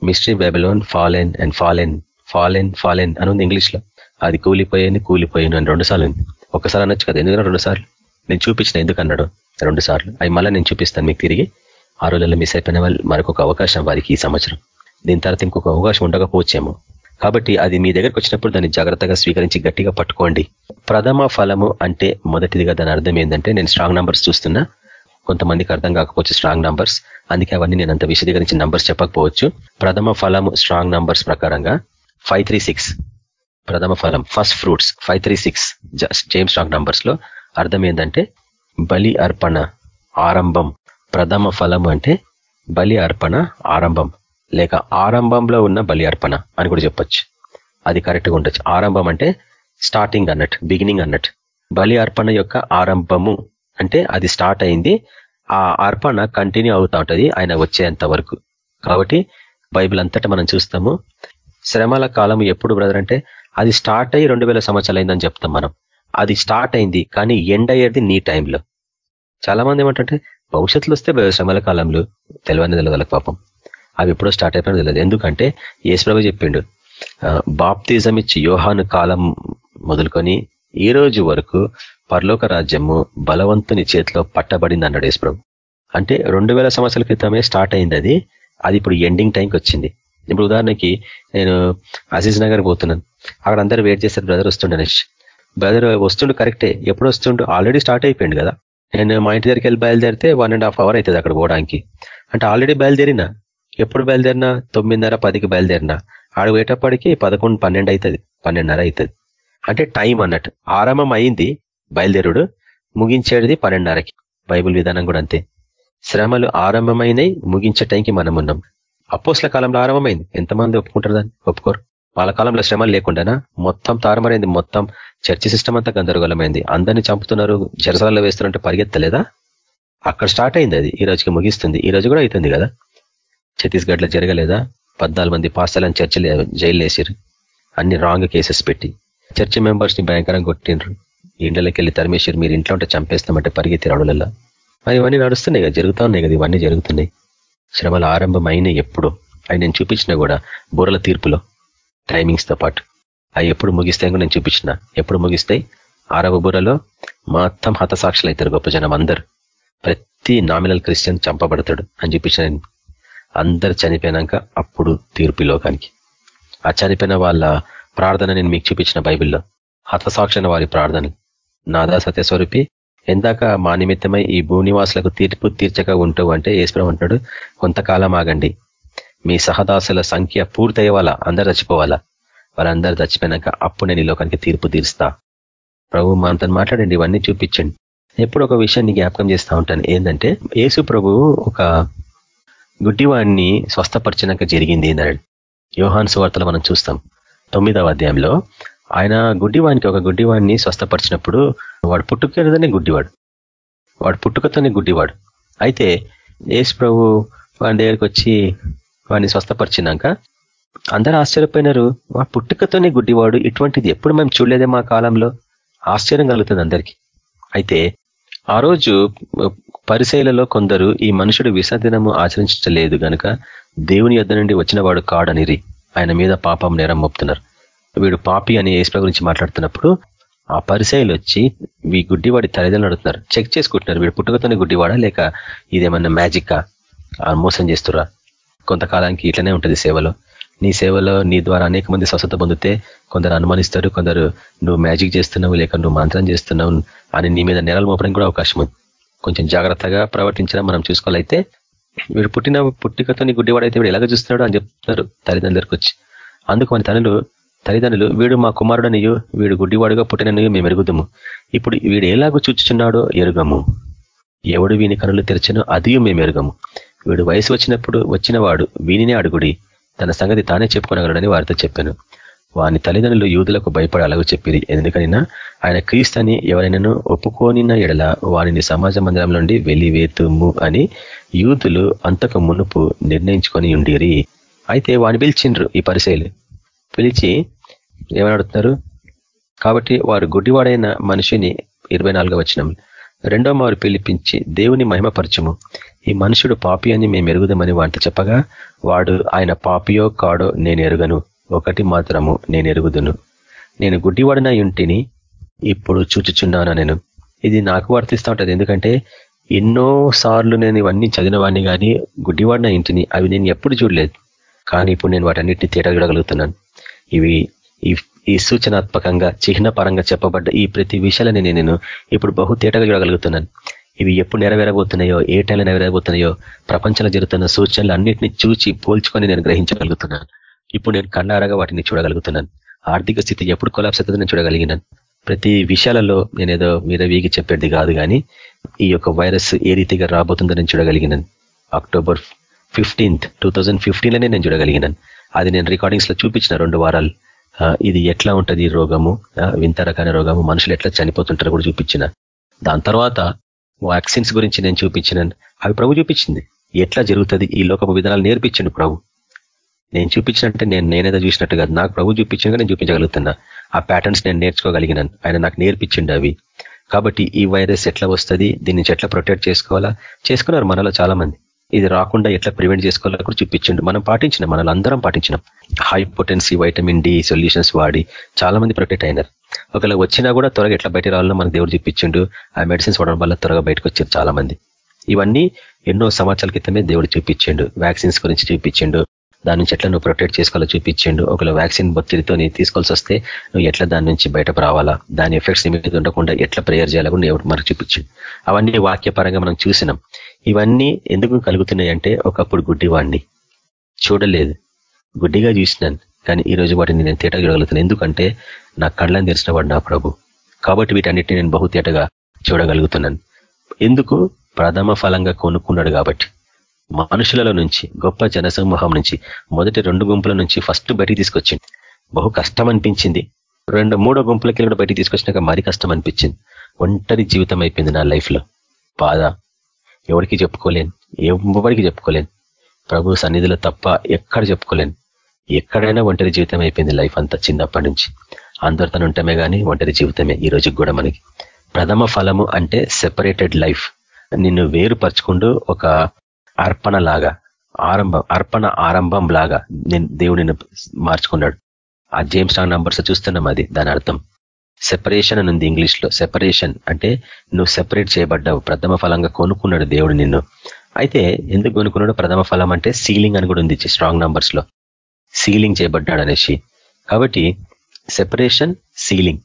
Mystery Babylon fallen and fallen fallen fallen అని ఉంది ఇంగ్లీష్లో. అది కూలిపోయాను కూలిపోయాను అని రెండు సార్లు ఉంది. ఒకసారి అనొచ్చు కదా ఎందుకంటే రెండు సార్లు? నేను చూపించిన ఎందుకు అన్నాడు? రెండు సార్లు. అవి మళ్ళీ నేను చూపిస్తాను మీకు తిరిగి. ఆ రోజుల్లో మిస్ అయిపోయిన వాళ్ళు మరొక అవకాశం వారికి ఈ సంవత్సరం. దీని తర్వాత ఇంకొక అవకాశం ఉండకపోవచ్చేమో. కాబట్టి అది మీ దగ్గరకు వచ్చినప్పుడు దాన్ని జాగ్రత్తగా స్వీకరించి గట్టిగా పట్టుకోండి. ప్రథమ ఫలము అంటే మొదటిదిగా దాని అర్థం ఏంటంటే నేను స్ట్రాంగ్ నంబర్స్ చూస్తున్నా. కొంతమందికి అర్థం కాకపోవచ్చు స్ట్రాంగ్ నంబర్స్ అందుకే అవన్నీ నేను అంత విశదీకరించి నంబర్స్ చెప్పకపోవచ్చు. ప్రథమ ఫలము స్ట్రాంగ్ నంబర్స్ ప్రకారంగా ఫైవ్ ప్రథమ ఫలం first fruits five three six James Strong నంబర్స్లో అర్థం ఏంటంటే బలి అర్పణ ఆరంభం. ప్రథమ ఫలం అంటే బలి అర్పణ ఆరంభం. లేక ఆరంభంలో ఉన్న బలి అర్పణ అని కూడా చెప్పొచ్చు. అది కరెక్ట్గా ఉండొచ్చు. ఆరంభం అంటే స్టార్టింగ్ అన్నట్టు బిగినింగ్ అన్నట్టు. బలి అర్పణ యొక్క ఆరంభము అంటే అది స్టార్ట్ అయింది. ఆ అర్పణ కంటిన్యూ అవుతా ఉంటుంది ఆయన వచ్చేంత వరకు. కాబట్టి బైబిల్ అంతటా మనం చూస్తాము. శ్రమల కాలం ఎప్పుడు బ్రదర్ అంటే అది స్టార్ట్ అయ్యి రెండు వేల సంవత్సరాలు అయిందని చెప్తాం మనం. అది స్టార్ట్ అయింది కానీ ఎండ్ అయ్యేది నీ టైంలో చాలా మంది ఏమంటే భవిష్యత్తులో వస్తే శ్రమల కాలంలో తెలివని తెలియదు పాపం. అవి ఎప్పుడో స్టార్ట్ అయిపోయినా తెలియదు ఎందుకంటే యేసుప్రభు చెప్పిండు బాప్తిజం ఇచ్చి యోహాను కాలం మొదలుకొని ఈ రోజు వరకు పరలోక రాజ్యము బలవంతుని చేతిలో పట్టబడింది అన్నాడు యేసుప్రభు అంటే రెండు వేల సంవత్సరాల క్రితమే స్టార్ట్ అయింది అది. అది ఇప్పుడు ఎండింగ్ టైంకి వచ్చింది. ఇప్పుడు ఉదాహరణకి నేను అజీజ్ నగర్ పోతున్నాను. అక్కడ అందరూ వెయిట్ చేస్తారు బ్రదర్ వస్తుండే బ్రదర్ వస్తుండు కరెక్టే. ఎప్పుడు వస్తుండు? ఆల్రెడీ స్టార్ట్ అయిపోయింది కదా. నేను మా ఇంటి దగ్గరికి వెళ్ళి బయలుదేరితే వన్ అండ్ హాఫ్ అవర్ అవుతుంది అక్కడ పోవడానికి. అంటే ఆల్రెడీ బయలుదేరినా? ఎప్పుడు బయలుదేరినా? తొమ్మిదిన్నర పదికి బయలుదేరినా? ఆడ పోయేటప్పటికి పదకొండు పన్నెండు అవుతుంది. పన్నెండున్నర అవుతుంది. అంటే టైం అన్నట్టు. ఆరంభం అయింది బయలుదేరుడు. ముగించేది పన్నెండున్నరకి. బైబుల్ విధానం కూడా అంతే. శ్రమలు ఆరంభమైనవి ముగించే టైంకి మనం ఉన్నాం. అపోస్ల కాలంలో ఆరంభమైంది. ఎంతమంది ఒప్పుకుంటారు దాన్ని? ఒప్పుకోరు. వాళ్ళ కాలంలో శ్రమలు లేకుండానా? మొత్తం తారమరైంది. మొత్తం చర్చి సిస్టమ్ అంతా గందరగోళమైంది. అందరినీ చంపుతున్నారు. జరసాలలో వేస్తున్నట్టు పరిగెత్తలేదా? అక్కడ స్టార్ట్ అయింది అది. ఈ రోజుకి ముగిస్తుంది. ఈ రోజు కూడా అవుతుంది కదా? ఛత్తీస్గఢ్లో జరగలేదా? పద్నాలుగు మంది పాస్తాలని చర్చలు జైలు వేసారు అన్ని రాంగ్ కేసెస్ పెట్టి. చర్చి మెంబర్స్ని భయంకరంగా కొట్టిండ్రు. ఇండ్లకి వెళ్ళి తరిమేశారు మీరు ఇంట్లో ఉంటే చంపేస్తామంటే పరిగెత్తి రాడులలో మరి ఇవన్నీ నడుస్తున్నాయి కదా? జరుగుతూ ఉన్నాయి కదా? ఇవన్నీ జరుగుతున్నాయి. శ్రమలు ఆరంభమైన ఎప్పుడు. అవి నేను చూపించినా కూడా బూరల తీర్పులో. టైమింగ్స్తో పాటు. అవి ఎప్పుడు ముగిస్తాయి నేను చూపించిన. ఎప్పుడు ముగిస్తాయి? ఆరవ బుర్రలో మొత్తం హతసాక్షులు అవుతారు గొప్ప జనం అందరు. ప్రతి నామినల్ క్రిస్టియన్ చంపబడతాడు అని చూపించిన అందరు చనిపోయినాక అప్పుడు తీర్పు లోకానికి. ఆ చనిపోయిన వాళ్ళ ప్రార్థన నేను మీకు చూపించిన బైబిల్లో. హతసాక్షణ వారి ప్రార్థన నాదా సత్యస్వరూపి ఎందాక మా నిమిత్తమై ఈ భూనివాసులకు తీర్పు తీర్చక ఉంటావు అంటే ఏసుప్రభు అంటాడు కొంతకాలం ఆగండి. మీ సహదాసుల సంఖ్య పూర్తయ్యేవాలా? అందరు చచ్చిపోవాలా? వాళ్ళందరూ చచ్చిపోయినాక అప్పుడు నేను ఈ లోకానికి తీర్పు తీరుస్తా. ప్రభు మనతో మాట్లాడండి ఇవన్నీ చూపించండి. ఎప్పుడు ఒక విషయాన్ని జ్ఞాపకం చేస్తూ ఉంటాను. ఏంటంటే యేసు ప్రభు ఒక గుడ్డివాడిని స్వస్థపరిచినాక జరిగింది ఏంటన్నాడు యోహాన్ సువార్తలు మనం చూస్తాం. తొమ్మిదవ అధ్యాయంలో ఆయన గుడ్డివానికి ఒక గుడ్డివాడిని స్వస్థపరిచినప్పుడు వాడు పుట్టుకతోనే గుడ్డివాడు. వాడు పుట్టుకతోనే గుడ్డివాడు. అయితే యేసు ప్రభు వాడి దగ్గరికి వచ్చి వాడిని స్వస్థపరిచినాక అందరూ ఆశ్చర్యపోయినారు. వాడు పుట్టుకతోనే గుడ్డివాడు ఇటువంటిది ఎప్పుడు మేము చూడలేదే మా కాలంలో. ఆశ్చర్యం కలుగుతుంది అందరికీ. అయితే ఆ రోజు పరిశైలలో కొందరు ఈ మనుషుడు విసర్జనము ఆచరించలేదు గనుక దేవుని యొద్ నుండి వచ్చిన వాడు కాడనిరి. ఆయన మీద పాపం నేరం మోపుతున్నారు. వీడు పాపి అని ఏసుల గురించి మాట్లాడుతున్నప్పుడు ఆ పరిశైలు వచ్చి ఈ గుడ్డివాడి తల్లిదండ్రులు అడుగుతున్నారు. చెక్ చేసుకుంటున్నారు వీడు పుట్టుకతోనే గుడ్డివాడా? లేక ఇదేమన్నా మ్యాజిక్కా మోసం చేస్తురా కొంతకాలానికి ఇట్లనే ఉంటుంది సేవలో. నీ సేవలో నీ ద్వారా అనేక మంది స్వస్థత పొందితే కొందరు అనుమానిస్తారు కొందరు నువ్వు మ్యాజిక్ చేస్తున్నావు లేక నువ్వు మంత్రం చేస్తున్నావు అని నీ మీద నెలలు మోపడానికి కూడా అవకాశం ఉంది. కొంచెం జాగ్రత్తగా ప్రవర్తించడం మనం చూసుకోవాలైతే వీడు పుట్టిన పుట్టికతో నీ గుడ్డివాడైతే వీడు ఎలాగ చూస్తున్నాడు అని చెప్తున్నారు తల్లిదండ్రులకు వచ్చి. అందుకు మన తనులు తల్లిదండ్రులు వీడు మా కుమారుడనియు వీడు గుడ్డివాడుగా పుట్టిననియు మేము ఎరుగుదాము. ఇప్పుడు వీడు ఎలాగో చూచుచున్నాడో ఎరుగము. ఎవడు వీని కనులు తెరిచినో అదియు మేము ఎరుగము. వీడు వయసు వచ్చినప్పుడు వచ్చిన వాడు వీనినే అడుగుడి. తన సంగతి తానే చెప్పుకోనగలడని వారితో చెప్పాను. వాని తల్లిదండ్రులు యూదులకు భయపడి అలాగూ చెప్పిరి. ఎందుకనినా ఆయన క్రీస్తని ఎవరైనాను ఒప్పుకోనిన ఎడల వారిని సమాజ మందిరం నుండి వెలివేతుము అని యూదులు అంతకు మునుపు నిర్ణయించుకొని ఉండిరి. అయితే వాని పిలిచిండ్రు ఈ పరిశైలు పిలిచి ఏమని అడుగుతున్నారు కాబట్టి వారు గుడ్డివాడైన మనిషిని ఇరవై నాలుగో వచ్చినం రెండో మారు పిలిపించి దేవుని మహిమపరచము. ఈ మనుషుడు పాపి అని మేము ఎరుగుదామని వాటితో చెప్పగా వాడు ఆయన పాపియో కాడో నేను ఎరుగను ఒకటి మాత్రము నేను ఎరుగుదును. నేను గుడ్డివాడిన ఇంటిని ఇప్పుడు చూచుచున్నాను నేను? ఇది నాకు వర్తిస్తూ ఉంటుంది ఎందుకంటే ఎన్నో సార్లు నేను ఇవన్నీ చదివినవాడిని కానీ గుడ్డివాడిన ఇంటిని అవి నేను ఎప్పుడు చూడలేదు. కానీ ఇప్పుడు నేను వాటన్నిటిని తేటగడగలుగుతున్నాను. ఇవి ఈ సూచనాత్మకంగా చిహ్నపరంగా చెప్పబడ్డ ఈ ప్రతి విషయాలని నేను ఇప్పుడు బహు తేటగా చూడగలుగుతున్నాను ఇవి ఎప్పుడు నెరవేరబోతున్నాయో ఏ టైంలో నెరవేరబోతున్నాయో ప్రపంచంలో జరుగుతున్న సూచనలు అన్నింటినీ చూచి పోల్చుకొని నేను గ్రహించగలుగుతున్నాను. ఇప్పుడు నేను కన్నారగా వాటిని చూడగలుగుతున్నాను. ఆర్థిక స్థితి ఎప్పుడు కొలాప్స్ అవుతుందో నేను చూడగలిగినాను. ప్రతి విషయాలలో నేనేదో మీద వీగి చెప్పేది కాదు కానీ ఈ యొక్క వైరస్ ఏ రీతిగా రాబోతుందో నేను చూడగలిగినాను. అక్టోబర్ ఫిఫ్టీన్త్ టూ థౌజండ్ ఫిఫ్టీన్లోనే నేను చూడగలిగినాను. అది నేను రికార్డింగ్స్లో చూపించిన రెండు వారాలు. ఇది ఎట్లా ఉంటుంది రోగము? వింత రకాల రోగము? మనుషులు ఎట్లా చనిపోతుంటారో కూడా చూపించిన. దాని తర్వాత వ్యాక్సిన్స్ గురించి నేను చూపించినాను. అవి ప్రభు చూపించింది. ఎట్లా జరుగుతుంది? ఈ లోకపు విధానాలు నేర్పించండి ప్రభు. నేను చూపించినట్టే నేను నేనేదో చూసినట్టు కాదు. నాకు ప్రభు చూపించినగా నేను చూపించగలుగుతున్నా. ఆ ప్యాటర్న్స్ నేను నేర్చుకోగలిగినాను. ఆయన నాకు నేర్పించిండి అవి. కాబట్టి ఈ వైరస్ ఎట్లా వస్తుంది? దీన్ని నుంచి ఎట్లా ప్రొటెక్ట్ చేసుకోవాలా? చేసుకున్నారు మనలో చాలా మంది ఇది రాకుండా ఎట్లా ప్రివెంట్ చేసుకోవాలో కూడా చూపించండి. మనం పాటించినాం మనల్ అందరం పాటించినాం. High potency vitamin D solutions వాడి చాలా మంది ప్రొటెక్ట్ అయినారు. ఒకవేళ వచ్చినా కూడా త్వరగా ఎట్లా బయట రావాలో మనకు దేవుడు చూపించిండు. ఆ మెడిసిన్స్ వాడడం వల్ల త్వరగా బయటకు వచ్చారు చాలా మంది. ఇవన్నీ ఎన్నో సంవత్సరాల క్రితమే దేవుడు చూపించిండు. వ్యాక్సిన్స్ గురించి చూపించిండు. దాని నుంచి ఎట్లా నువ్వు ప్రొటెక్ట్ చేసుకోవాలో చూపించిండు. ఒకవేళ వ్యాక్సిన్ బొత్తిడితో తీసుకోవాల్సి వస్తే నువ్వు ఎట్లా దాని నుంచి బయటకు రావాలా? దాని ఎఫెక్ట్స్ మీద ఉండకుండా ఎట్లా ప్రేయర్ చేయాలో కూడా ఎవరు మనకు చూపించిండు. అవన్నీ వాక్యపరంగా మనం చూసినాం. ఇవన్నీ ఎందుకు కలుగుతున్నాయి అంటే ఒకప్పుడు గుడ్డివాడిని చూడలేదు. గుడ్డిగా చూసినాను. కానీ ఈ రోజు వాటిని నేను తేటగా చూడగలుగుతాను ఎందుకంటే నా కళ్ళని తెరిచిన వాడు నా ప్రభు. కాబట్టి వీటన్నిటిని నేను బహుతేటగా చూడగలుగుతున్నాను. ఎందుకు? ప్రథమ ఫలంగా కొనుక్కున్నాడు కాబట్టి. మనుషులలో నుంచి గొప్ప జనసమూహం నుంచి మొదటి రెండు గుంపుల నుంచి ఫస్ట్ బయటికి తీసుకొచ్చింది. బహు కష్టం అనిపించింది రెండు మూడో గుంపులకి కూడా బయటికి తీసుకొచ్చినాక మరీ కష్టం అనిపించింది ఒంటరి జీవితం అయిపోయింది నా లైఫ్లో. బాధ. ఎవరికి చెప్పుకోలేను. ఎవరికి చెప్పుకోలేను. ప్రభు సన్నిధిలో తప్ప ఎక్కడ చెప్పుకోలేను. ఎక్కడైనా ఒంటరి జీవితం అయిపోయింది లైఫ్ అంతా చిన్నప్పటి నుంచి. అందరితో ఉంటమే కానీ ఒంటరి జీవితమే ఈ రోజుకి కూడా మనకి. ప్రథమ ఫలము అంటే సెపరేటెడ్ లైఫ్ నిన్ను వేరుపరచుకుంటూ ఒక అర్పణ లాగా ఆరంభం అర్పణ ఆరంభం లాగా నేను దేవుడిని మార్చుకున్నాడు. ఆ జేమ్స్ రాంగ్ నంబర్స్ చూస్తున్నాం అది దాని అర్థం. సెపరేషన్ అని ఉంది ఇంగ్లీష్లో సెపరేషన్ అంటే నువ్వు సెపరేట్ చేయబడ్డావు ప్రథమ ఫలంగా కొనుక్కున్నాడు దేవుడు నిన్ను. అయితే ఎందుకు కొనుక్కున్నాడు? ప్రథమ ఫలం అంటే సీలింగ్ అని కూడా ఉంది స్ట్రాంగ్ నంబర్స్లో సీలింగ్ చేయబడ్డాడు అనేసి. కాబట్టి సెపరేషన్ సీలింగ్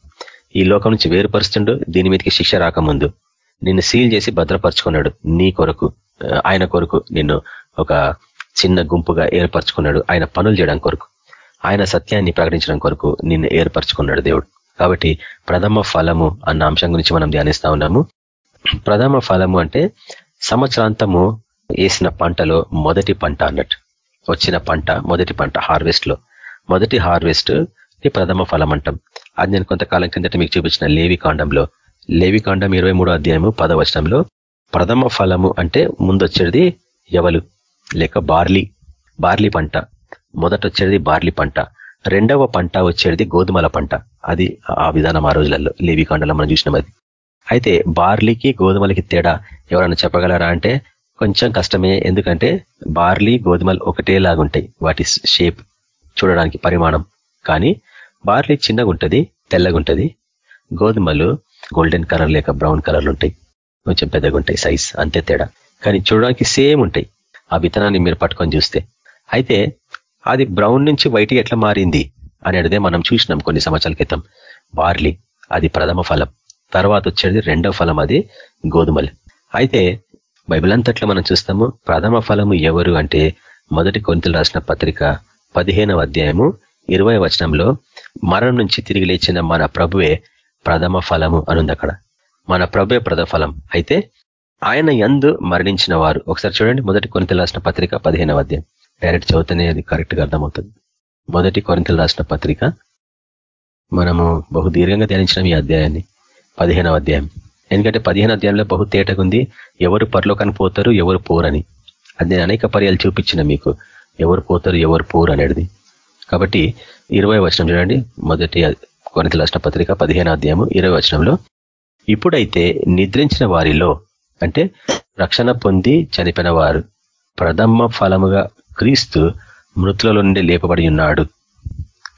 ఈ లోకం నుంచి వేరుపరుస్తుండు దీని మీదకి శిక్ష రాకముందు. నిన్ను సీల్ చేసి భద్రపరుచుకున్నాడు నీ కొరకు ఆయన కొరకు నిన్ను ఒక చిన్న గుంపుగా ఏర్పరచుకున్నాడు ఆయన పనులు చేయడం కొరకు. ఆయన సత్యాన్ని ప్రకటించడం కొరకు నిన్ను ఏర్పరచుకున్నాడు దేవుడు. కాబట్టి ప్రథమ ఫలము అన్న అంశం గురించి మనం ధ్యానిస్తా ఉన్నాము. ప్రథమ ఫలము అంటే సంవత్సరాంతము వేసిన పంటలో మొదటి పంట అన్నట్టు. వచ్చిన పంట మొదటి పంట హార్వెస్ట్లో మొదటి హార్వెస్ట్ ప్రథమ ఫలం అంటాం అది నేను కొంతకాలం కిందట మీకు చూపించిన లేవి కాండంలో లేవి కాండం ఇరవై మూడో అధ్యాయము పదవచనంలో ప్రథమ ఫలము అంటే ముందొచ్చేది ఎవలు? లేక బార్లీ బార్లీ పంట. మొదట వచ్చేది బార్లీ పంట. రెండవ పంట వచ్చేది గోధుమల పంట. అది ఆ విధానం ఆ రోజులలో లేవికాండలో మనం చూసినాం అది. అయితే బార్లీకి గోధుమలకి తేడా ఎవరైనా చెప్పగలరా అంటే కొంచెం కష్టమే. ఎందుకంటే బార్లీ గోధుమలు ఒకటేలాగుంటాయి వాటి షేప్ చూడడానికి పరిమాణం. కానీ బార్లీ చిన్నగుంటుంది తెల్లగుంటుంది. గోధుమలు గోల్డెన్ కలర్ లేక బ్రౌన్ కలర్లు ఉంటాయి. కొంచెం పెద్దగా ఉంటాయి సైజ్ అంతే తేడా. కానీ చూడడానికి సేమ్ ఉంటాయి. ఆ విత్తనాన్ని మీరు పట్టుకొని చూస్తే. అయితే అది బ్రౌన్ నుంచి వైట్ ఎట్లా మారింది అనేదే మనం చూసినాం కొన్ని సంవత్సరాల క్రితం. బార్లీ అది ప్రథమ ఫలం. తర్వాత వచ్చేది రెండవ ఫలం అది గోధుమలు. అయితే బైబిల్ అంతట్లో మనం చూస్తాము ప్రథమ ఫలము ఎవరు అంటే మొదటి కొంతలు రాసిన పత్రిక పదిహేనవ అధ్యాయము ఇరవై వచనంలో మరణం నుంచి తిరిగి లేచిన మన ప్రభువే ప్రథమ ఫలము అనుంది అక్కడ. మన ప్రభే ప్రథమ ఫలం. అయితే ఆయన ఎందు మరణించిన వారు. ఒకసారి చూడండి మొదటి కొనితలు రాసిన పత్రిక పదిహేనవ అధ్యాయం. డైరెక్ట్ చదువుతూనే అది కరెక్ట్గా అర్థమవుతుంది. మొదటి కొరింతలు రాసిన పత్రిక. మనము బహు దీర్ఘంగా ధ్యానించిన ఈ అధ్యాయాన్ని. పదిహేనవ అధ్యాయం. ఎందుకంటే పదిహేను అధ్యాయంలో బహు తేటగుంది ఎవరు పరలోకానికి పోతారు ఎవరు పోరని. అది నేను అనేక పర్యాలు చూపించిన మీకు. ఎవరు పోతారు ఎవరు పోరు అనేది కాబట్టి ఇరవై వచనం చూడండి. మొదటి కొనిత రాష్ట్ర పత్రిక పదిహేను అధ్యాయము ఇరవై వచనంలో ఇప్పుడైతే నిద్రించిన వారిలో అంటే రక్షణ పొంది చనిపోయిన వారు ప్రథమ ఫలముగా క్రీస్తు మృతులలో నుండి లేపబడి ఉన్నాడు.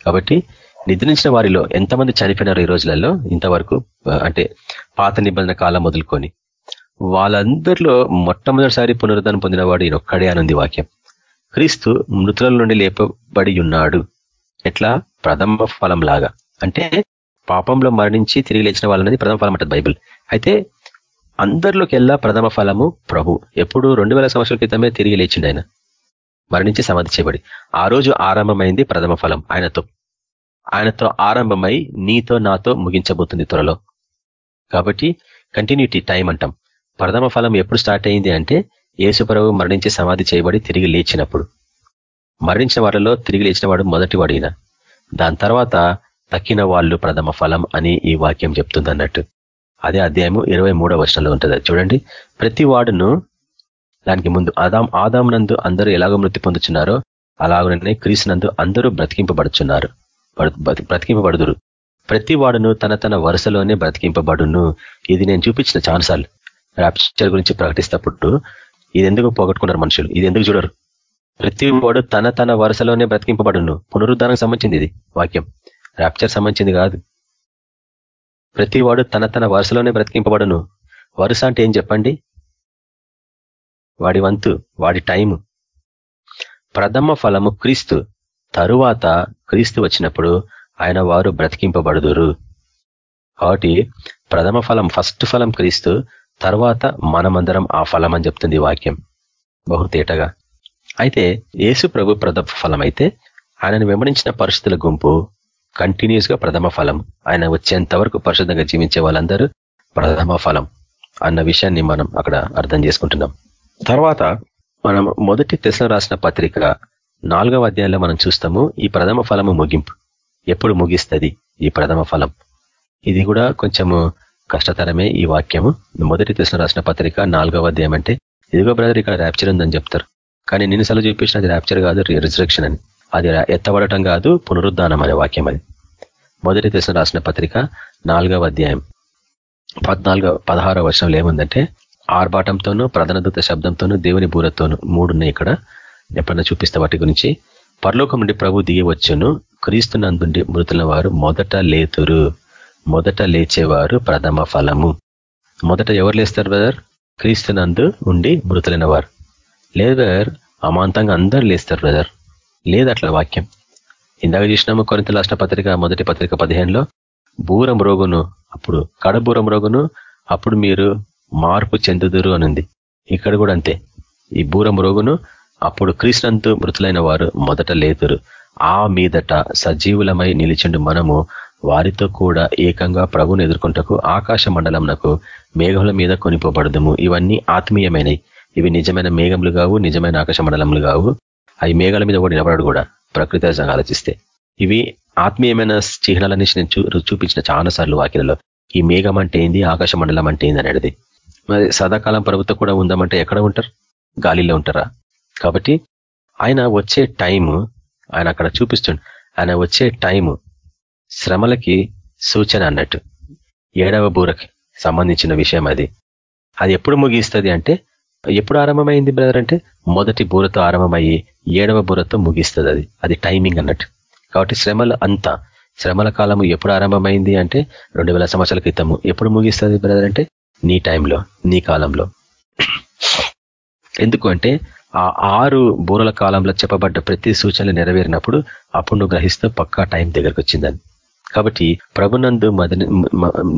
కాబట్టి నిద్రించిన వారిలో ఎంతమంది చనిపోయినారు ఈ రోజులలో? ఇంతవరకు అంటే పాత నిబంధన కాలం మొదలుకొని. వాళ్ళందరిలో మొట్టమొదటిసారి పునరుద్ధరణ పొందిన వాడు ఈయన ఒక్కడే అనుంది వాక్యం. క్రీస్తు మృతుల నుండి లేపబడి ఉన్నాడు. ఎట్లా? ప్రథమ ఫలం లాగా. అంటే పాపంలో మరణించి తిరిగి లేచిన వాళ్ళనేది ప్రథమ ఫలం అంటది బైబిల్. అయితే అందరిలోకి వెళ్ళా ప్రథమ ఫలము ప్రభు. ఎప్పుడు రెండు వేల సంవత్సరాల క్రితమే తిరిగి లేచిండు ఆయన. మరణించి సమాధి చేయబడి. ఆ రోజు ఆరంభమైంది ప్రథమ ఫలం ఆయనతో. ఆయనతో ఆరంభమై నీతో నాతో ముగించబోతుంది త్వరలో. కాబట్టి కంటిన్యూటీ టైం అంటాం. ప్రథమ ఫలం ఎప్పుడు స్టార్ట్ అయింది అంటే యేసుప్రభు మరణించి సమాధి చేయబడి తిరిగి లేచినప్పుడు. మరణించిన వారిలో తిరిగి లేచిన వాడు మొదటి వాడిన దాని తర్వాత తక్కిన వాళ్ళు ప్రథమ ఫలం అని ఈ వాక్యం చెప్తుంది అన్నట్టు అదే అధ్యాయము ఇరవై మూడో వర్షంలో ఉంటుంది. చూడండి. ప్రతి వాడును దానికి ముందు ఆదాం ఆదాం నందు అందరూ ఎలాగో మృతి పొందుతున్నారో అలాగనే క్రీస్తునందు అందరూ బ్రతికింపబడుచున్నారు. బ్రతికింపబడుదురు. ప్రతి వాడును తన తన వరుసలోనే బ్రతికింపబడును. ఇది నేను చూపించిన ఛాన్సాలు ర్యాప్చర్ గురించి ప్రకటిస్తప్పుడు ఇది ఎందుకు పోగొట్టుకున్నారు మనుషులు? ఇది ఎందుకు చూడరు? ప్రతి వాడు తన తన వరుసలోనే బ్రతికింపబడును. పునరుద్ధానం సంబంధించింది ఇది వాక్యం. ర్యాప్చర్ సంబంధించింది కాదు. ప్రతి వాడు తన తన వరుసలోనే బ్రతికింపబడును. వరుస అంటే ఏం చెప్పండి? వాడి వంతు వాడి టైము. ప్రథమ ఫలము క్రీస్తు. తరువాత క్రీస్తు వచ్చినప్పుడు ఆయన వారు బ్రతికింపబడుదురు. కాబట్టి ప్రథమ ఫలం ఫస్ట్ ఫలం క్రీస్తు తర్వాత మనమందరం ఆ ఫలం అని చెప్తుంది వాక్యం. బహుతేటగా అయితే యేసు ప్రభు ప్రథమ ఫలం అయితే ఆయనను వెంబడించిన పరిస్థితుల గుంపు కంటిన్యూస్గా ప్రథమ ఫలం. ఆయన వచ్చేంత వరకు పరిశుద్ధంగా జీవించే వాళ్ళందరూ ప్రథమ ఫలం అన్న విషయాన్ని మనం అక్కడ అర్థం చేసుకుంటున్నాం. తర్వాత మనం మొదటి తెసలు రాసిన పత్రిక నాలుగవ అధ్యాయంలో మనం చూస్తాము ఈ ప్రథమ ఫలము ముగింపు. ఎప్పుడు ముగిస్తుంది ఈ ప్రథమ ఫలం? ఇది కూడా కొంచెము కష్టతరమే ఈ వాక్యము. మొదటి తెసలు రాసిన పత్రిక నాలుగవ అధ్యాయం అంటే ఇదిగో బ్రదర్ ఇక్కడ ర్యాప్చర్ ఉందని చెప్తారు. కానీ నిన్నసార్లు చూపించిన అది ర్యాప్చర్ కాదు రిజర్వేషన్ అని. అది ఎత్తబడటం కాదు పునరుద్ధానం అనే వాక్యం అది. మొదటి దశ రాసిన పత్రిక నాలుగవ అధ్యాయం. పద్నాలుగవ పదహారో వర్షంలో ఏముందంటే ఆర్భాటంతోనూ ప్రధానదూత శబ్దంతోనూ దేవుని బూరతోనూ మూడున్నాయి ఇక్కడ. ఎప్పుడన్నా చూపిస్తే వాటి గురించి. పరలోకం నుండి ప్రభు దిగవచ్చును క్రీస్తునందుండి మృతుల వారు మొదట లేతురు. మొదట లేచేవారు ప్రథమ ఫలము. మొదట ఎవరు లేస్తారు బ్రదర్? క్రీస్తునందు ఉండి మృతులైన వారు. లేదు బ్రదర్. అమాంతంగా అందరు లేస్తారు బ్రదర్. లేదు అట్లా వాక్యం. ఇందాక చూసినాము కొరింత రాష్ట్ర పత్రిక మొదటి పత్రిక పదిహేనులో బూరం రోగును అప్పుడు కడబూరం రోగును అప్పుడు మీరు మార్పు చెందుదురు అనుంది. ఇక్కడ కూడా అంతే. ఈ బూరం రోగును అప్పుడు క్రీస్తునంతు మృతులైన వారు మొదట లేతురు ఆ మీదట సజీవులమై నిలిచిండు మనము వారితో కూడా ఏకంగా ప్రభుని ఎదుర్కొంటకు ఆకాశ మండలంనకు మేఘముల మీద కొనిపోబడదుము. ఇవన్నీ ఆత్మీయమైనవి ఇవి నిజమైన మేఘములు కావు నిజమైన ఆకాశ మండలములు కావు. అవి మేఘాల మీద కూడా నిలబడడు కూడా ప్రకృతి ఆలోచిస్తే. ఇవి ఆత్మీయమైన చిహ్నాలని నేను చూపించిన చాలా సార్లు వాక్యలలో. ఈ మేఘం అంటే ఏంది? ఆకాశ మండలం అంటే ఏంది? అనేది. మరి సదాకాలం ప్రభుత్వం కూడా ఉందామంటే ఎక్కడ ఉంటారు? గాలిలో ఉంటారా? కాబట్టి ఆయన వచ్చే టైము ఆయన అక్కడ చూపిస్తుండు ఆయన వచ్చే టైము శ్రమలకి సూచన అన్నట్టు. ఏడవ బూరకి సంబంధించిన విషయం అది. అది ఎప్పుడు ముగిస్తుంది అంటే ఎప్పుడు ఆరంభమైంది బ్రదర్ అంటే మొదటి బూరతో ఆరంభమయ్యి ఏడవ బూరతో ముగిస్తుంది అది. అది టైమింగ్ అన్నట్టు. కాబట్టి శ్రమలు అంతా. శ్రమల కాలము ఎప్పుడు ఆరంభమైంది అంటే రెండు వేల సంవత్సరాల క్రితము. ఎప్పుడు ముగిస్తుంది బ్రదర్ అంటే నీ టైంలో నీ కాలంలో. ఎందుకంటే ఆ ఆరు బూరల కాలంలో చెప్పబడ్డ ప్రతి సూచనలు నెరవేరినప్పుడు అప్పుడు నువ్వు గ్రహిస్తూ పక్కా టైం దగ్గరకు వచ్చిందని కాబట్టి ప్రభునందు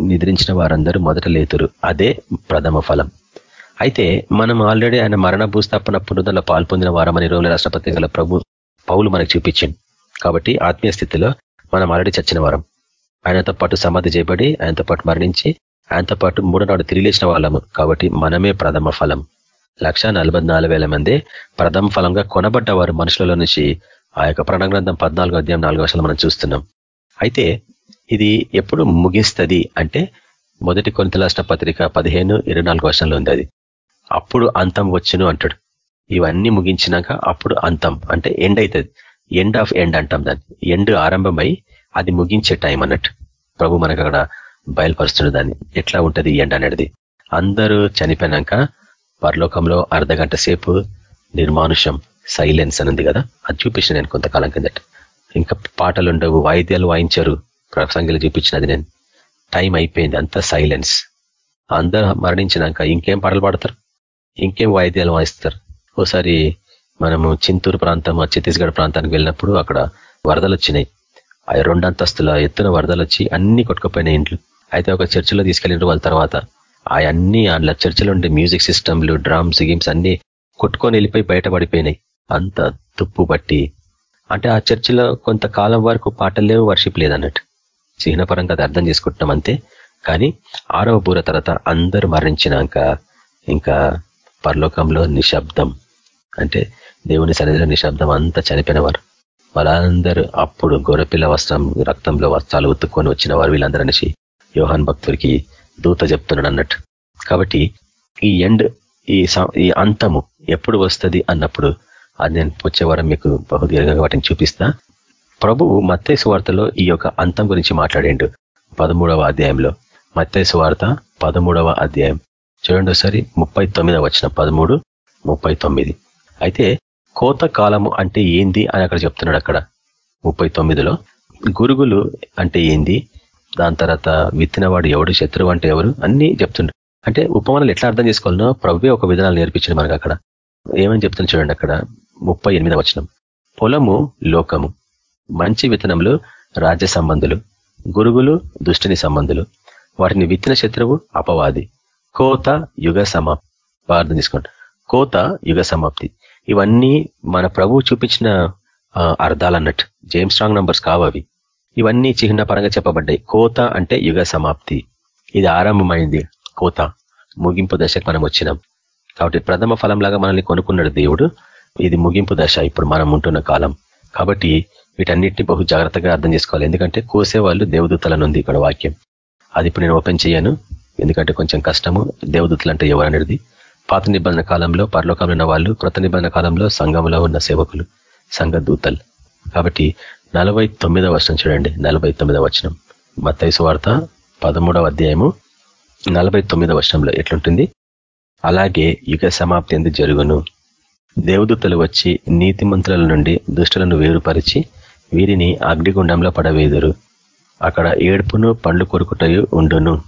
నిద్రించిన వారందరూ మొదట లేతురు. అదే ప్రథమ ఫలం. అయితే మనం ఆల్రెడీ ఆయన మరణ భూస్థాపన పునరుదల పాల్పొందిన వారమని రోజుల రాష్ట్రపతిగల ప్రభు పౌలు మనకు చూపించింది కాబట్టి ఆత్మీయ స్థితిలో మనం ఆల్రెడీ చచ్చిన వారం. ఆయనతో పాటు సమాధి చేయబడి ఆయనతో పాటు మరణించి ఆయనతో పాటు మూడు నాడు తిరిగిలేసిన వాళ్ళము. కాబట్టి మనమే ప్రథమ ఫలం. లక్ష మంది ప్రథమ ఫలంగా కొనబడ్డవారు మనుషులలో నుంచి ఆ యొక్క ప్రణగ్రంథం పద్నాలుగో అధ్యాయం నాలుగో వర్షాలు మనం చూస్తున్నాం. అయితే ఇది ఎప్పుడు ముగిస్తుంది అంటే మొదటి కొంత రాష్ట్ర పత్రిక పదిహేను ఇరవై నాలుగు వర్షంలో ఉంది అది. అప్పుడు అంతం వచ్చును అంటాడు. ఇవన్నీ ముగించినాక అప్పుడు అంతం అంటే ఎండ్ అవుతుంది ఎండ్ ఆఫ్ ఎండ్ అంటాం దాన్ని. ఎండ్ ఆరంభమై అది ముగించే టైం అన్నట్టు. ప్రభు మనకు అక్కడ బయలుపరుస్తున్న దాన్ని. ఎట్లా ఉంటుంది ఎండ్ అనేది? అందరూ చనిపోయినాక పరలోకంలో అర్ధ గంట సేపు నిర్మానుషం సైలెన్స్ అని కదా? అది చూపించిన నేను కొంతకాలం కిందట. ఇంకా పాటలు ఉండవు వాయిద్యాలు వాయించారు. ప్రసంగిలు చూపించినది నేను. టైం అయిపోయింది అంతా సైలెన్స్ అందరూ మరణించినాక ఇంకేం పాటలు పాడతారు? ఇంకేం వాయిద్యాలు వాయిస్తారు? ఓసారి మనము చింతూరు ప్రాంతం ఛత్తీస్గఢ్ ప్రాంతానికి వెళ్ళినప్పుడు అక్కడ వరదలు వచ్చినాయి. ఆ రెండంతస్తుల ఎత్తున వరదలు వచ్చి అన్ని కొట్టుకుపోయినాయి ఇంట్లు. అయితే ఒక చర్చిలో తీసుకెళ్ళిన వాళ్ళ తర్వాత. అవన్నీ అందులో చర్చిలో ఉండే మ్యూజిక్ సిస్టమ్లు డ్రమ్స్ గేమ్స్ అన్ని కొట్టుకొని వెళ్ళిపోయి బయటపడిపోయినాయి అంత తుప్పు పట్టి. అంటే ఆ చర్చిలో కొంతకాలం వరకు పాటలు లేవు వర్షిప్ లేదన్నట్టు. చిహ్నపరంగా అది అర్థం చేసుకుంటున్నాం అంతే. కానీ ఆరవ బూర తర్వాత అందరూ మరణించినాక ఇంకా పరలోకంలో నిశ్శబ్దం. అంటే దేవుని సన్నిధిలో నిశ్శబ్దం అంతా చనిపోయినవారు. వాళ్ళందరూ అప్పుడు గొర్రెపిల్ల వస్త్రం రక్తంలో వస్త్రాలు ఉత్తుకొని వచ్చిన వారు వీళ్ళందరూ యోహాన్ భక్తుడికి దూత చెప్తున్నాడు అన్నట్టు. కాబట్టి ఈ ఎండ్ ఈ ఈ అంతము ఎప్పుడు వస్తుంది అన్నప్పుడు అది నేను వచ్చేవారం మీకు బహుదీర్ఘంగా వాటిని చూపిస్తా. ప్రభువు మత్తేసు వార్తలో ఈ యొక్క అంతం గురించి మాట్లాడిండు. పదమూడవ అధ్యాయంలో. మత్తేసు వార్త పదమూడవ అధ్యాయం. చూడండి ఒకసారి ముప్పై తొమ్మిదవ వచ్చిన పదమూడు ముప్పై తొమ్మిది. అయితే కోత కాలము అంటే ఏంది అని అక్కడ చెప్తున్నాడు అక్కడ. ముప్పై తొమ్మిదిలో గురుగులు అంటే ఏంది? దాని తర్వాత విత్తినవాడు ఎవడు శత్రువు అంటే ఎవరు? అన్ని చెప్తుండ్రు అంటే ఉపమానాలు ఎట్లా అర్థం చేసుకోవాలనో ప్రవ్వే ఒక విధానాలు నేర్పించింది మనకు అక్కడ. ఏమని చెప్తున్నా చూడండి అక్కడ ముప్పై ఎనిమిది వచనం. పొలము లోకము. మంచి విత్తనములు రాజ్య సంబంధులు. గురుగులు దుష్టిని సంబంధులు. వాటిని విత్తిన శత్రువు అపవాది. కోత యుగ సమాప్తి. అర్థం తీసుకోండి కోత యుగ సమాప్తి. ఇవన్నీ మన ప్రభు చూపించిన అర్థాలు అన్నట్టు జేమ్స్ స్ట్రాంగ్ నంబర్స్ కావవి ఇవన్నీ చిహ్న పరంగా చెప్పబడ్డాయి. కోత అంటే యుగ సమాప్తి. ఇది ఆరంభమైంది. కోత. ముగింపు దశకు మనం వచ్చినాం. కాబట్టి ప్రథమ ఫలంలాగా మనల్ని కొనుక్కున్నాడు దేవుడు. ఇది ముగింపు దశ ఇప్పుడు మనం ఉంటున్న కాలం. కాబట్టి వీటన్నిటిని బహు జాగ్రత్తగా అర్థం చేసుకోవాలి. ఎందుకంటే కోసేవాళ్ళు దేవదూతలను ఉంది ఇక్కడ వాక్యం. అది ఇప్పుడు నేను ఓపెన్ చేయను. ఎందుకంటే కొంచెం కష్టము. దేవదూతలు అంటే ఎవరనేది. పాత నిబంధన కాలంలో పరలోకంలో ఉన్న వాళ్ళు కృత నిబంధన కాలంలో సంఘంలో ఉన్న సేవకులు సంఘ దూతలు. కాబట్టి నలభై తొమ్మిదవ వచనం చూడండి. నలభై తొమ్మిదవ వచనం. మత్తైసు వార్త పదమూడవ అధ్యాయము నలభై తొమ్మిదవ వచనంలో ఎట్లుంటుంది? అలాగే యుగ సమాప్తి ఎందుకు జరుగును. దేవదూతలు వచ్చి నీతిమంతుల నుండి దుష్టులను వేరుపరిచి వీరిని అగ్నిగుండంలో పడవేదురు. అక్కడ ఏడుపును పండ్లు కొరుకుటయు ఉండును.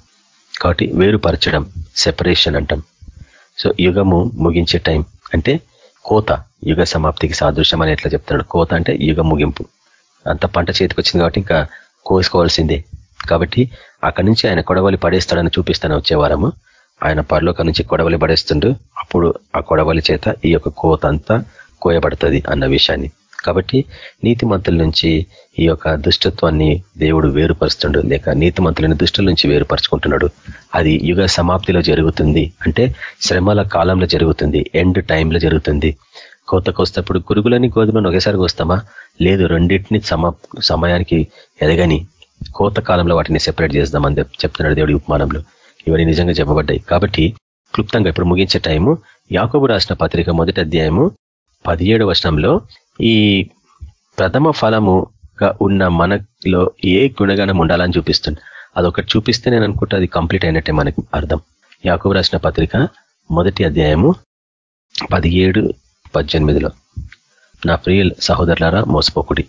కాబట్టి వేరుపరచడం సెపరేషన్ అంటాం. సో యుగము ముగించే టైం. అంటే కోత యుగ సమాప్తికి సాదృశ్యం అని ఎట్లా చెప్తున్నాడు? కోత అంటే యుగ ముగింపు. అంత పంట చేతికి వచ్చింది కాబట్టి ఇంకా కోసుకోవాల్సిందే. కాబట్టి అక్కడి నుంచి ఆయన కొడవలి పడేస్తాడని చూపిస్తాను వచ్చే వారము. ఆయన పరలోక నుంచి కొడవలి పడేస్తుండు. అప్పుడు ఆ కొడవలి చేత ఈ యొక్క కోత అంతా కోయబడుతుంది అన్న విషయాన్ని. కాబట్టి నీతిమంతుల నుంచి ఈ యొక్క దుష్టత్వాన్ని దేవుడు వేరుపరుస్తుండు. లేక నీతిమంతులను దుష్టుల నుంచి వేరుపరుచుకుంటున్నాడు. అది యుగ సమాప్తిలో జరుగుతుంది. అంటే శ్రమల కాలంలో జరుగుతుంది. ఎండ్ టైంలో జరుగుతుంది. కోతకు వస్తేప్పుడు గురుగులని గోధుమలను ఒకేసారి కోస్తామా? లేదు రెండింటిని సమ సమయానికి ఎదగని కోత కాలంలో వాటిని సెపరేట్ చేద్దామని చెప్తున్నాడు దేవుడి ఉపమానంలో. ఇవన్నీ నిజంగా చెప్పబడ్డాయి. కాబట్టి క్లుప్తంగా ఇప్పుడు ముగించే టైము యాకబు రాసిన పత్రిక మొదటి అధ్యాయము పదిహేడు వర్షంలో ఈ ప్రథమ ఫలముగా ఉన్న మనలో ఏ గుణగణం ఉండాలని చూపిస్తుంది? అదొకటి చూపిస్తే నేను అనుకుంటే అది కంప్లీట్ అయినట్టే మనకి అర్థం. యాకబు రాసిన పత్రిక మొదటి అధ్యాయము పదిహేడు పద్దెనిమిదిలో. నా ప్రియ సహోదరులారా మోసపోకుడి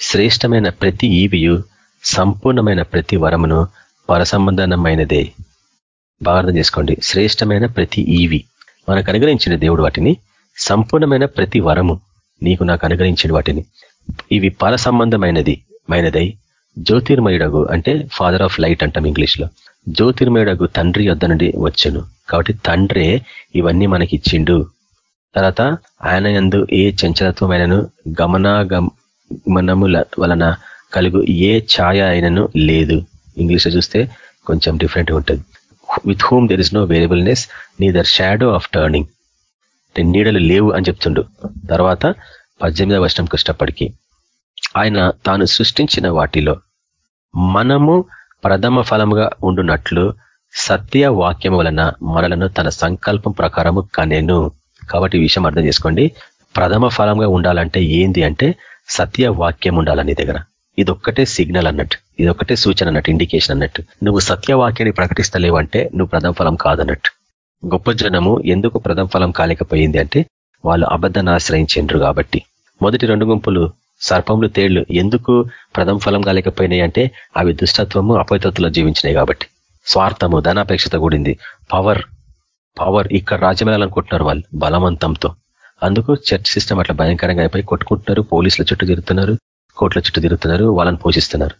శ్రేష్టమైన ప్రతి ఈవియు సంపూర్ణమైన ప్రతి వరమును పరసంబంధమైనదే బాగా అర్థం చేసుకోండి. శ్రేష్టమైన ప్రతి ఈవి. మనకు అనుగ్రహించిన దేవుడు వాటిని సంపూర్ణమైన ప్రతి వరము. నీకు నాకు అనుగ్రహించిన వాటిని. ఇవి పర సంబంధమైనది మైనదై జ్యోతిర్మయుడగు అంటే ఫాదర్ ఆఫ్ లైట్ అంటాం ఇంగ్లీష్లో జ్యోతిర్మయుడగు తండ్రి యొద్ద నుండి వచ్చును. కాబట్టి తండ్రే ఇవన్నీ మనకి ఇచ్చిండు తర్వాత ఆయన ఎందు ఏ చంచలత్వమైనను గమనాగమనముల వలన కలుగు ఏ ఛాయ అయినను లేదు. ఇంగ్లీష్లో చూస్తే కొంచెం డిఫరెంట్ ఉంటుంది. With whom there is no variableness neither shadow of turning నీడలు లేవు అని చెప్తుండు. తర్వాత పద్దెనిమిదవ వర్షం కష్టపడికి ఆయన తాను సృష్టించిన వాటిలో మనము ప్రథమ ఫలముగా ఉండునట్లు సత్య వాక్యం వలన మనలను తన సంకల్పం ప్రకారము కనెను. కాబట్టి విషయం అర్థం చేసుకోండి. ప్రథమ ఫలంగా ఉండాలంటే ఏంది అంటే సత్య వాక్యం ఉండాలని దగ్గర. ఇదొక్కటే సిగ్నల్ అన్నట్టు. ఇదొక్కటే సూచన అన్నట్టు ఇండికేషన్ అన్నట్టు. నువ్వు సత్యవాక్యాన్ని ప్రకటిస్తలేవు అంటే నువ్వు ప్రథమ ఫలం కాదన్నట్టు. గొప్ప జనము ఎందుకు ప్రథమ ఫలం కాలేకపోయింది అంటే వాళ్ళు అబద్ధాన్ని ఆశ్రయించిండ్రు కాబట్టి. మొదటి రెండు గుంపులు సర్పములు తేళ్ళు ఎందుకు ప్రథమ ఫలం కాలేకపోయినాయి అంటే అవి దుష్టత్వము అపవిత్రతలో జీవించినాయి కాబట్టి. స్వార్థము ధనాపేక్షత కూడింది. పవర్ పవర్ ఇక్కడ రాజ్యం వాళ్ళు బలవంతంతో. అందుకు చర్చ్ సిస్టమ్ అట్లా భయంకరంగా అయిపోయి కొట్టుకుంటున్నారు పోలీసుల చుట్టూ తిరుగుతున్నారు కోట్ల చుట్టూ తిరుగుతున్నారు వాళ్ళని పోషిస్తున్నారు.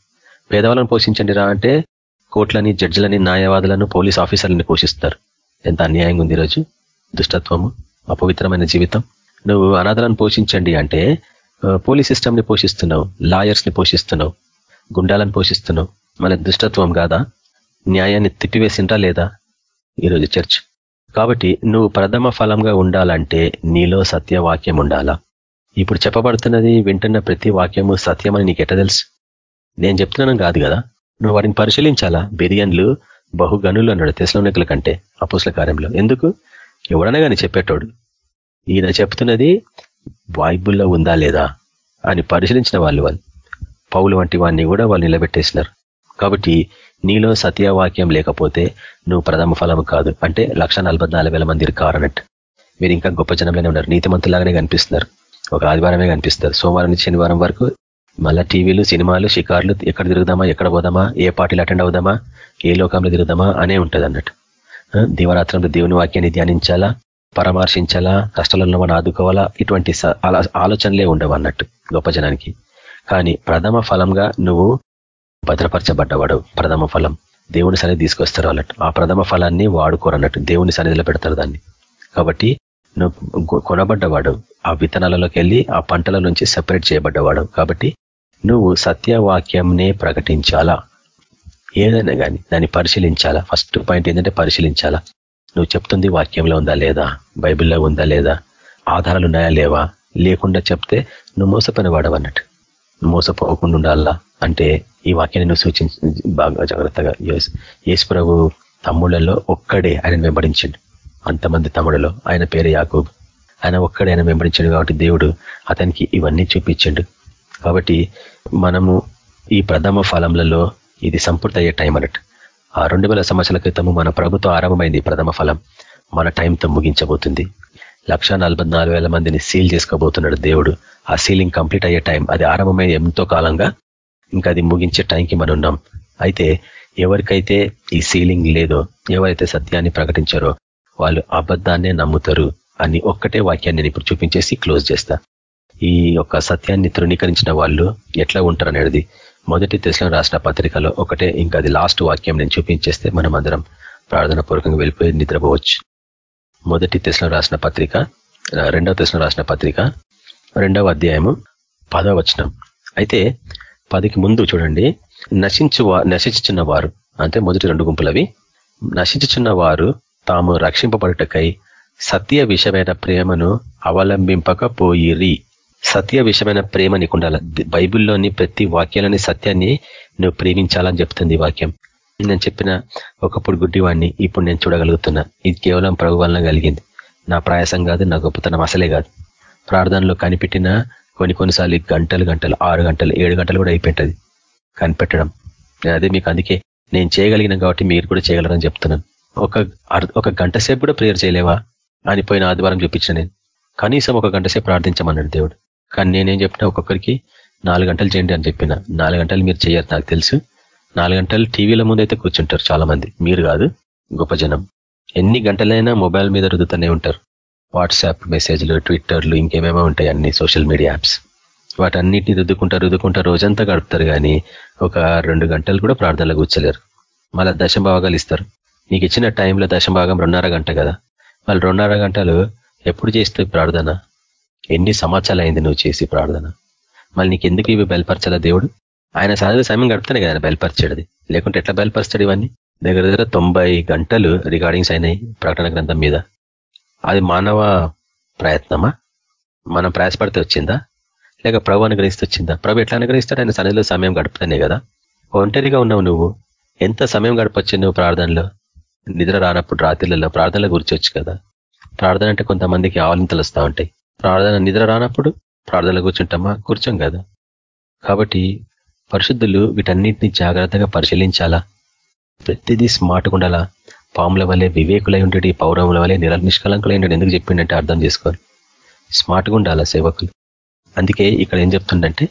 పేదవాళ్ళని పోషించండి రా అంటే కోట్లని జడ్జిలని న్యాయవాదులను పోలీస్ ఆఫీసర్లని పోషిస్తారు. ఎంత అన్యాయంగా ఉంది ఈరోజు? దుష్టత్వము అపవిత్రమైన జీవితం. నువ్వు అనాథలను పోషించండి అంటే పోలీస్ సిస్టమ్ని పోషిస్తున్నావు లాయర్స్ని పోషిస్తున్నావు గుండాలను పోషిస్తున్నావు. మన దుష్టత్వం కాదా? న్యాయాన్ని తిప్పివేసిండ్రా లేదా? ఈరోజు చర్చ్. కాబట్టి నువ్వు ప్రథమ ఫలంగా ఉండాలంటే నీలో సత్యవాక్యం ఉండాలా? ఇప్పుడు చెప్పబడుతున్నది వింటున్న ప్రతి వాక్యము సత్యమని నీకు ఎట్ట తెలుసు? నేను చెప్తున్నాను కాదు కదా? నువ్వు వాటిని పరిశీలించాలా? బిర్యానీలు బహుగనులు అన్నాడు తెసలోనికల కంటే అపుస్ల కార్యంలో. ఎందుకు? ఎవడన్నా కానీ చెప్పేటోడు. ఈయన చెప్తున్నది బైబుల్లో ఉందా లేదా అని పరిశీలించిన వాళ్ళు వాళ్ళు. పౌలు వంటి వాడిని కూడా వాళ్ళు నిలబెట్టేసినారు. కాబట్టి నీలో సత్యవాక్యం లేకపోతే నువ్వు ప్రథమ ఫలము కాదు. అంటే లక్ష మంది కారనట్టు మీరు ఇంకా గొప్ప జనంలోనే ఉన్నారు. నీతిమంతులాగానే కనిపిస్తున్నారు. ఒక ఆదివారమే కనిపిస్తారు. సోమవారం నుంచి శనివారం వరకు మళ్ళా టీవీలు సినిమాలు షికార్లు ఎక్కడ తిరుగుదామా ఎక్కడ పోదామా ఏ పార్టీలు అటెండ్ అవుదామా ఏ లోకంలో తిరుగుదామా అనే ఉంటుంది అన్నట్టు. దివరాత్రంలో దేవుని వాక్యాన్ని ధ్యానించాలా పరామర్శించాలా కష్టాలలో మనం ఆదుకోవాలా ఇటువంటి ఆలోచనలే ఉండవు అన్నట్టు గొప్ప జనానికి. కానీ ప్రథమ ఫలంగా నువ్వు భద్రపరచబడ్డవాడు ప్రథమ ఫలం. దేవుని సన్నిధి తీసుకొస్తారు అన్నట్టు. ఆ ప్రథమ ఫలాన్ని వాడుకోరు అన్నట్టు. దేవుని సన్నిధిలో పెడతారు దాన్ని. కాబట్టి నువ్వు కొనబడ్డవాడు ఆ విత్తనాలలోకి వెళ్ళి ఆ పంటల నుంచి సెపరేట్ చేయబడ్డవాడు. కాబట్టి నువ్వు సత్యవాక్యంనే ప్రకటించాలా? ఏదైనా కానీ దాన్ని పరిశీలించాలా? ఫస్ట్ పాయింట్ ఏంటంటే పరిశీలించాలా? నువ్వు చెప్తుంది వాక్యంలో ఉందా లేదా? బైబిల్లో ఉందా లేదా? ఆధారాలు ఉన్నాయా లేవా? లేకుండా చెప్తే నువ్వు మోసపోయిన వాడవన్నట్టు మోసపోకుండా ఉండాలా? అంటే ఈ వాక్యాన్ని నువ్వు సూచించి బాగా జాగ్రత్తగా యేసు ప్రభు తమ్ముళ్ళలో ఒక్కడే ఆయన వెంబడించండి. అంతమంది తమ్ముడులో ఆయన పేరు యాకూబ్. ఆయన ఒక్కడే ఆయన వెంబడించాడు కాబట్టి దేవుడు అతనికి ఇవన్నీ చూపించండు. కాబట్టి మనము ఈ ప్రథమ ఫలంలలో ఇది సంపూర్తి అయ్యే టైం అన్నట్టు. ఆ రెండు వేల సంవత్సరాల క్రితము మన ప్రభుత్వం ఆరంభమైంది ప్రథమ ఫలం. మన టైంతో ముగించబోతుంది. లక్ష మందిని సీల్ చేసుకోబోతున్నాడు దేవుడు. ఆ సీలింగ్ కంప్లీట్ అయ్యే టైం అది ఆరంభమై ఎంతో కాలంగా ఇంకా అది ముగించే టైంకి మనం ఉన్నాం. అయితే ఎవరికైతే ఈ సీలింగ్ లేదో ఎవరైతే సత్యాన్ని ప్రకటించారో వాళ్ళు అబద్ధాన్నే నమ్ముతారు అని ఒక్కటే వాక్యాన్ని నేను ఇప్పుడు చూపించేసి క్లోజ్ చేస్తా. ఈ యొక్క సత్యాన్ని తృణీకరించిన వాళ్ళు ఎట్లా ఉంటారు అనేది మొదటి తెశలో రాసిన పత్రికలో ఒకటే. ఇంకా అది లాస్ట్ వాక్యం నేను చూపించేస్తే మనం అందరం ప్రార్థన పూర్వకంగా వెళ్ళిపోయి నిద్రపోవచ్చు. మొదటి తెశలో రాసిన పత్రిక రెండవ దశలో రాసిన పత్రిక రెండవ అధ్యాయము పదవ వచనం. అయితే పదికి ముందు చూడండి. నశించు నశించుచున్న వారు అంటే మొదటి రెండు గుంపులవి. నశించుచున్న వారు తాము రక్షింపబడుటకై సత్య విషమైన ప్రేమను అవలంబింపకపోయిరి. సత్య విషమైన ప్రేమ నీకు ఉండాలి బైబిల్లోని ప్రతి వాక్యాలని సత్యాన్ని నువ్వు ప్రేమించాలని చెప్తుంది వాక్యం. నేను చెప్పిన ఒకప్పుడు గుడ్డివాడిని ఇప్పుడు నేను చూడగలుగుతున్నా. ఇది కేవలం ప్రభు వలన కలిగింది. నా ప్రయాసం కాదు నా గొప్పతనం అసలే కాదు. ప్రార్థనలో కనిపెట్టిన కొన్ని కొన్నిసార్లు గంటలు గంటలు ఆరు గంటలు ఏడు గంటలు కూడా అయిపోయింటది. కనిపెట్టడం. అదే మీకు అందుకే నేను చేయగలిగిన కాబట్టి మీరు కూడా చేయగలరని చెప్తున్నాను. ఒక ఒక గంట సేపు కూడా ప్రేయర్ చేయలేవా? అని పోయిన ఆదివారం చూపించిన నేను. కనీసం ఒక గంట సేపు ప్రార్థించమన్నాడు దేవుడు. కానీ నేనేం చెప్పినా ఒక్కొక్కరికి నాలుగు గంటలు చేయండి అని చెప్పిన. నాలుగు గంటలు మీరు చేయరు నాకు తెలుసు. నాలుగు గంటలు టీవీల ముందైతే కూర్చుంటారు చాలా మంది మీరు కాదు గొప్ప జనం. ఎన్ని గంటలైనా మొబైల్ మీద రుదుతూనే ఉంటారు. వాట్సాప్ మెసేజ్లు ట్విట్టర్లు ఇంకేమేమో ఉంటాయి అన్ని సోషల్ మీడియా యాప్స్. వాటన్నిటిని రుద్దుకుంటా రుద్దుకుంటా రోజంతా గడుపుతారు కానీ ఒక రెండు గంటలు కూడా ప్రార్థనలో కూర్చోలేరు. మళ్ళీ దశభాగాలు ఇస్తారు. నీకు ఇచ్చిన టైంలో దశభాగం రెండున్నర గంట కదా. వాళ్ళు రెండున్నర గంటలు ఎప్పుడు చేస్తే ప్రార్థన? ఎన్ని సంవత్సరాలు అయింది నువ్వు చేసి ప్రార్థన? మళ్ళీ నీకు ఎందుకు ఇవి బయలుపరచాలా దేవుడు? ఆయన సాధన సమయం గడుపుతానే కదా బయలుపరిచాడు లేకుంటే ఎట్లా బయలుపరుస్తాడు ఇవన్నీ? దగ్గర దగ్గర తొంభై గంటలు రికార్డింగ్స్ అయినాయి ప్రకటన గ్రంథం మీద. అది మానవ ప్రయత్నమా? మనం ప్రయాసపడితే వచ్చిందా? లేక ప్రభు అనుగ్రహిస్తూ వచ్చిందా? ప్రభు ఎట్లా అనుగ్రహిస్తాడు? ఆయన సన్నిధిలో సమయం గడుపుతానే కదా. ఒంటరిగా ఉన్నావు నువ్వు. ఎంత సమయం గడపచ్చు నువ్వు ప్రార్థనలో? నిద్ర రానప్పుడు రాత్రిలలో ప్రార్థనలో గుర్చొచ్చు కదా. ప్రార్థన అంటే కొంతమందికి ఆవలింతలు వస్తూ ఉంటాయి. ప్రార్థన నిద్ర రానప్పుడు ప్రార్థనలు కూర్చుంటామా? కూర్చోం కదా. కాబట్టి పరిశుద్ధులు వీటన్నిటిని జాగ్రత్తగా పరిశీలించాలా? ప్రతిదీ స్మార్ట్గా ఉండాలా? పాముల వల్లే వివేకులై ఉండేటి పౌరముల వల్లే నిర నిష్కలంకులై ఉండేది ఎందుకు చెప్పిండంటే అర్థం చేసుకోవాలి. స్మార్ట్గా ఉండాలా సేవకులు? అందుకే ఇక్కడ ఏం చెప్తుండంటే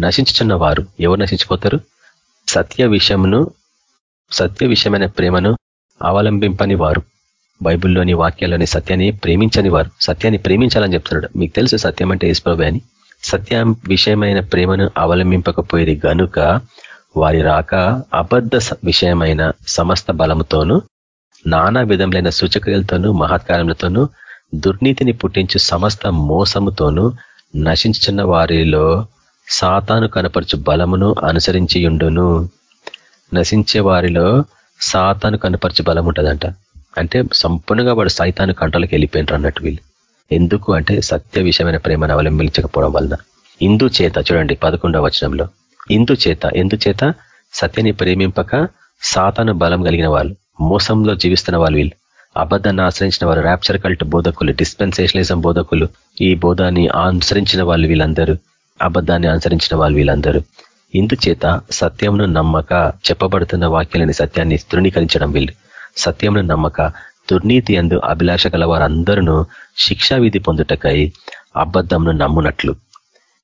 నశించుచున్న వారు ఎవరు నశించిపోతారు? సత్య విషయమును సత్య విషయమైన ప్రేమను అవలంబింపని వారు. బైబిల్లోని వాక్యాల్లోని సత్యాన్ని ప్రేమించని వారు సత్యాన్ని ప్రేమించాలని చెప్తున్నాడు. మీకు తెలుసు సత్యం అంటే ఈశ్వరభే అని. సత్యం విషయమైన ప్రేమను అవలంబింపకపోయేది గనుక వారి రాక అబద్ధ విషయమైన సమస్త బలముతోనూ నానా విధములైన సూచక్రియలతోనూ మహత్కారములతోనూ దుర్నీతిని పుట్టించు సమస్త మోసముతోనూ నశించిన వారిలో సాతాను కనపరచు బలమును అనుసరించియుండును. నశించే వారిలో సాతాను కనపరచు బలం ఉంటుందంట అంటే సంపూర్ణంగా వాడు సైతాను కంట్రోల్కి వెళ్ళిపోయినారు అన్నట్టు వీళ్ళు. ఎందుకు అంటే సత్య విషయమైన ప్రేమను అవలంబించకపోవడం వలన. ఇందు చేత చూడండి పదకొండవ వచనంలో. ఇందు చేత ఎందు చేత? సత్యని ప్రేమింపక సాతాను బలం కలిగిన వాళ్ళు మోసంలో జీవిస్తున్న వాళ్ళు వీళ్ళు. అబద్ధాన్ని ఆశ్రయించిన వారు ర్యాప్చర్ కల్ట్ బోధకులు డిస్పెన్సేషనలిజం బోధకులు ఈ బోధాన్ని అనుసరించిన వాళ్ళు వీళ్ళందరూ. అబద్ధాన్ని అనుసరించిన వాళ్ళు వీళ్ళందరూ. ఇందుచేత సత్యంను నమ్మక చెప్పబడుతున్న వాక్యాలని సత్యాన్ని తృణీకరించడం వీళ్ళు. సత్యంను నమ్మక దుర్నీతి అందు అభిలాష గల వారందరూ శిక్షా విధి పొందుటకై అబద్ధంను నమ్మునట్లు.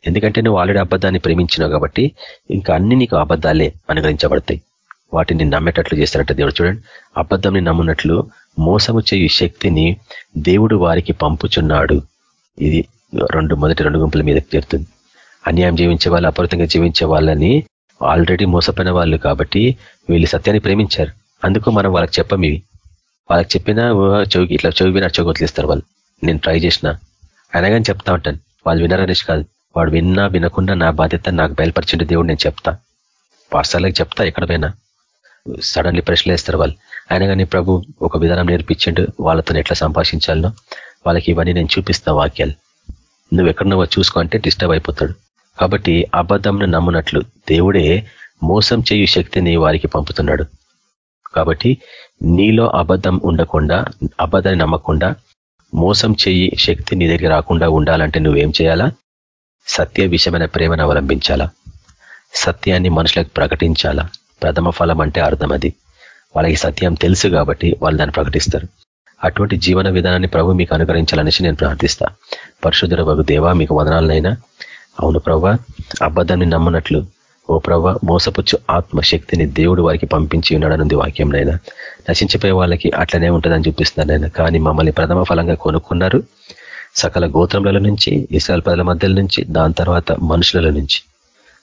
ఎందుకంటే నువ్వు ఆల్రెడీ అబద్ధాన్ని ప్రేమించినావు కాబట్టి ఇంకా అన్ని నీకు అబద్ధాలే అనుగ్రహించబడతాయి. వాటిని నమ్మేటట్లు చేస్తారట దేవుడు. చూడండి అబద్ధంని నమ్మునట్లు మోసము చేయు శక్తిని దేవుడు వారికి పంపుచున్నాడు. ఇది రెండు మొదటి రెండు గుంపుల మీద చేరుతుంది అన్యాయం జీవించే వాళ్ళు అపరితంగా జీవించే వాళ్ళని ఆల్రెడీ మోసపోయిన వాళ్ళు కాబట్టి వీళ్ళు సత్యాన్ని ప్రేమించారు. అందుకు మనం వాళ్ళకి చెప్పం ఇవి. వాళ్ళకి చెప్పినా చౌకి ఇట్లా చెవి వినా చెగొట్లేస్తారు వాళ్ళు. నేను ట్రై చేసిన. అయినా కానీ చెప్తా ఉంటాను. వాళ్ళు వినరనేసి కాదు. వాడు విన్నా వినకుండా నా బాధ్యత నాకు బయలుపరిచిండు దేవుడు నేను చెప్తా. పాఠశాలకు చెప్తా ఎక్కడ పోయినా. సడన్లీ ప్రశ్నలు వేస్తారు వాళ్ళు. అయినా కానీ ప్రభు ఒక విధానం నేర్పించిండు. వాళ్ళతో ఎట్లా సంభాషించాలనో వాళ్ళకి ఇవన్నీ నేను చూపిస్తా వాక్యాలు. నువ్వు ఎక్కడున్నావో చూసుకో అంటే డిస్టర్బ్ అయిపోతాడు. కాబట్టి అబద్ధంను నమ్మునట్లు దేవుడే మోసం చేయు శక్తిని వారికి పంపుతున్నాడు. కాబట్టి నీలో అబద్ధం ఉండకుండా అబద్ధాన్ని నమ్మకుండా మోసం చేయి శక్తి నీ దగ్గర రాకుండా ఉండాలంటే నువ్వేం చేయాలా? సత్య విషయమైన ప్రేమను అవలంబించాలా? సత్యాన్ని మనుషులకు ప్రకటించాలా? ప్రథమ ఫలం అంటే అర్థం అది. వాళ్ళకి సత్యం తెలుసు కాబట్టి వాళ్ళు దాన్ని ప్రకటిస్తారు. అటువంటి జీవన విధానాన్ని ప్రభు మీకు అనుకరించాలనేసి నేను ప్రార్థిస్తా. పరిశుద్ధుల వగు దేవా మీకు వదనాలనైనా. అవును ప్రభా అబద్ధాన్ని నమ్మనట్లు ఓ ప్రభ మోసపుచ్చు ఆత్మశక్తిని దేవుడు వారికి పంపించి ఉన్నాడనుంది వాక్యంనైనా నశించిపోయే వాళ్ళకి అట్లనే ఉంటుందని చూపిస్తున్నారు నేను కానీ మమ్మల్ని ప్రథమ ఫలంగా కొనుక్కున్నారు సకల గోత్రముల నుంచి ఇసాల పదల మధ్యల నుంచి దాని తర్వాత మనుషుల నుంచి.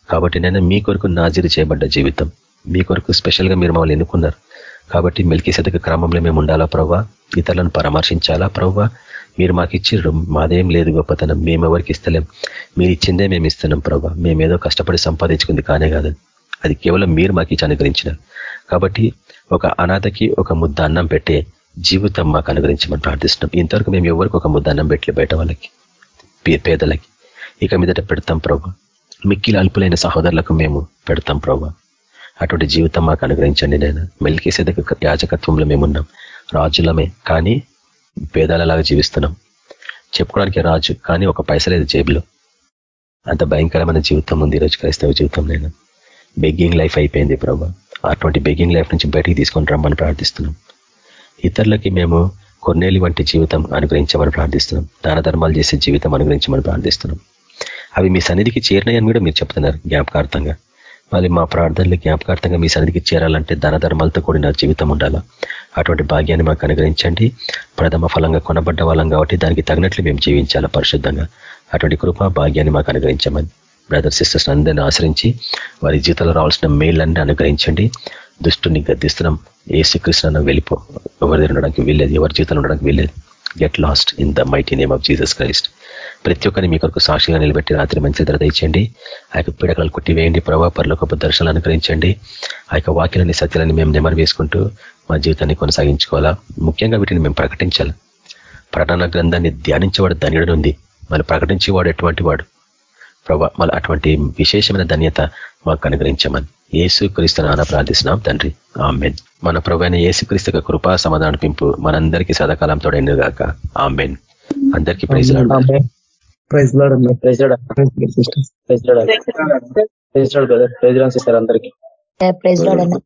కాబట్టి నేను మీ కొరకు నాజీరు చేయబడ్డ జీవితం. మీ కొరకు స్పెషల్గా మీరు మమ్మల్ని ఎన్నుకున్నారు. కాబట్టి మిల్కీ శతక క్రమంలో మేము ఉండాలా ప్రవ్వా? ఇతరులను పరామర్శించాలా ప్రవ్వా? మీరు మాకు ఇచ్చిర్రు మాదేం లేదు గొప్పతనం. మేము ఎవరికి ఇస్తలేం. మీరు ఇచ్చిందే మేము ఇస్తున్నాం ప్రభా మేమేదో కష్టపడి సంపాదించుకుంది కానే కాదు. అది కేవలం మీరు మాకు ఇచ్చి అనుగ్రహించినారు. కాబట్టి ఒక అనాథకి ఒక ముద్ద అన్నం పెట్టే జీవితం మాకు అనుగ్రహించమని ప్రార్థిస్తున్నాం. ఇంతవరకు మేము ఎవరికి ఒక ముద్ద అన్నం పెట్టలే బయట వాళ్ళకి పేదలకి. ఇక మీదట పెడతాం ప్రభు మిక్కిలి అల్పులైన సహోదరులకు మేము పెడతాం ప్రభా అటువంటి జీవితం మాకు అనుగ్రహించండి నేను మెల్కేసేదక యాజకత్వంలో మేమున్నాం. రాజులమే కానీ పేదాలలాగా జీవిస్తున్నాం. చెప్పుకోవడానికి రాజు కానీ ఒక పైస లేదు జేబులో. అంత భయంకరమైన జీవితం ఉంది ఈరోజు క్రైస్తవ జీవితం నేను బెగ్గింగ్ లైఫ్ అయిపోయింది ప్రభు. అటువంటి బెగ్గింగ్ లైఫ్ నుంచి బయటికి తీసుకొని రమ్మని ప్రార్థిస్తున్నాం. ఇతరులకి మేము కొన్నేళ్ళు వంటి జీవితం అనుగ్రహించమని ప్రార్థిస్తున్నాం. దాన ధర్మాలు చేసే జీవితం అనుగ్రహించమని ప్రార్థిస్తున్నాం. అవి మీ సన్నిధికి చేరినాయని కూడా మీరు చెప్తున్నారు జ్ఞాపకార్థంగా. మరి మా ప్రార్థనలు జ్ఞాపకార్థంగా మీ సన్నిధికి చేరాలంటే ధన ధర్మాలతో కూడిన జీవితం ఉండాలా? అటువంటి భాగ్యాన్ని మాకు అనుగ్రహించండి. ప్రథమ ఫలంగా కొనబడ్డ వాళ్ళం కాబట్టి దానికి తగినట్లు మేము జీవించాలా పరిశుద్ధంగా? అటువంటి కృప భాగ్యాన్ని మాకు అనుగ్రహించమని బ్రదర్ సిస్టర్స్ అందరిని ఆశ్రయించి వారి జీవితంలో రావాల్సిన మేళ్ళన్ని అనుగ్రహించండి. దుష్టుని గద్దిస్తున్నాం. ఏ శ్రీకృష్ణ వెళ్ళిపో. ఎవరి దగ్గర ఉండడానికి వీల్లేదు. ఎవరి జీవితంలో ఉండడానికి వీల్లేదు. Get lost in the mighty name of Jesus Christ ప్రతి ఒక్కరిని మీ కొరకు సాక్షిగా నిలబెట్టి రాత్రి మంచి ధర తెచ్చండి. ఆ యొక్క పీడకలు కొట్టివేయండి. ప్రభావ పరలోకపు దర్శనాలు అనుగ్రహించండి. ఆ యొక్క వాక్యాలని సత్యాలని మేము నెమరు వేసుకుంటూ మా జీవితాన్ని కొనసాగించుకోవాలా? ముఖ్యంగా వీటిని మేము ప్రకటించాలి. ప్రకటన గ్రంథాన్ని ధ్యానించేవాడు ధన్యుడు ఉంది మళ్ళీ ప్రకటించేవాడు ఎటువంటి వాడు? ప్రభా మళ్ళీ అటువంటి విశేషమైన ధన్యత మాకు అనుగ్రహించమని. ఏసు క్రీస్తు నాన్న ప్రార్థిస్తున్నాం తండ్రి. ఆమెన్. మన ప్రభు ఏసు క్రీస్తు కృపా సమాధానం పెంపు మనందరికీ సదాకాలంతో తోడైన గాక ఆమెన్. అందరికీ praise praise Lord praise praise praise sister అందరికీ. ప్రైజ్ లాడ్ అన్న.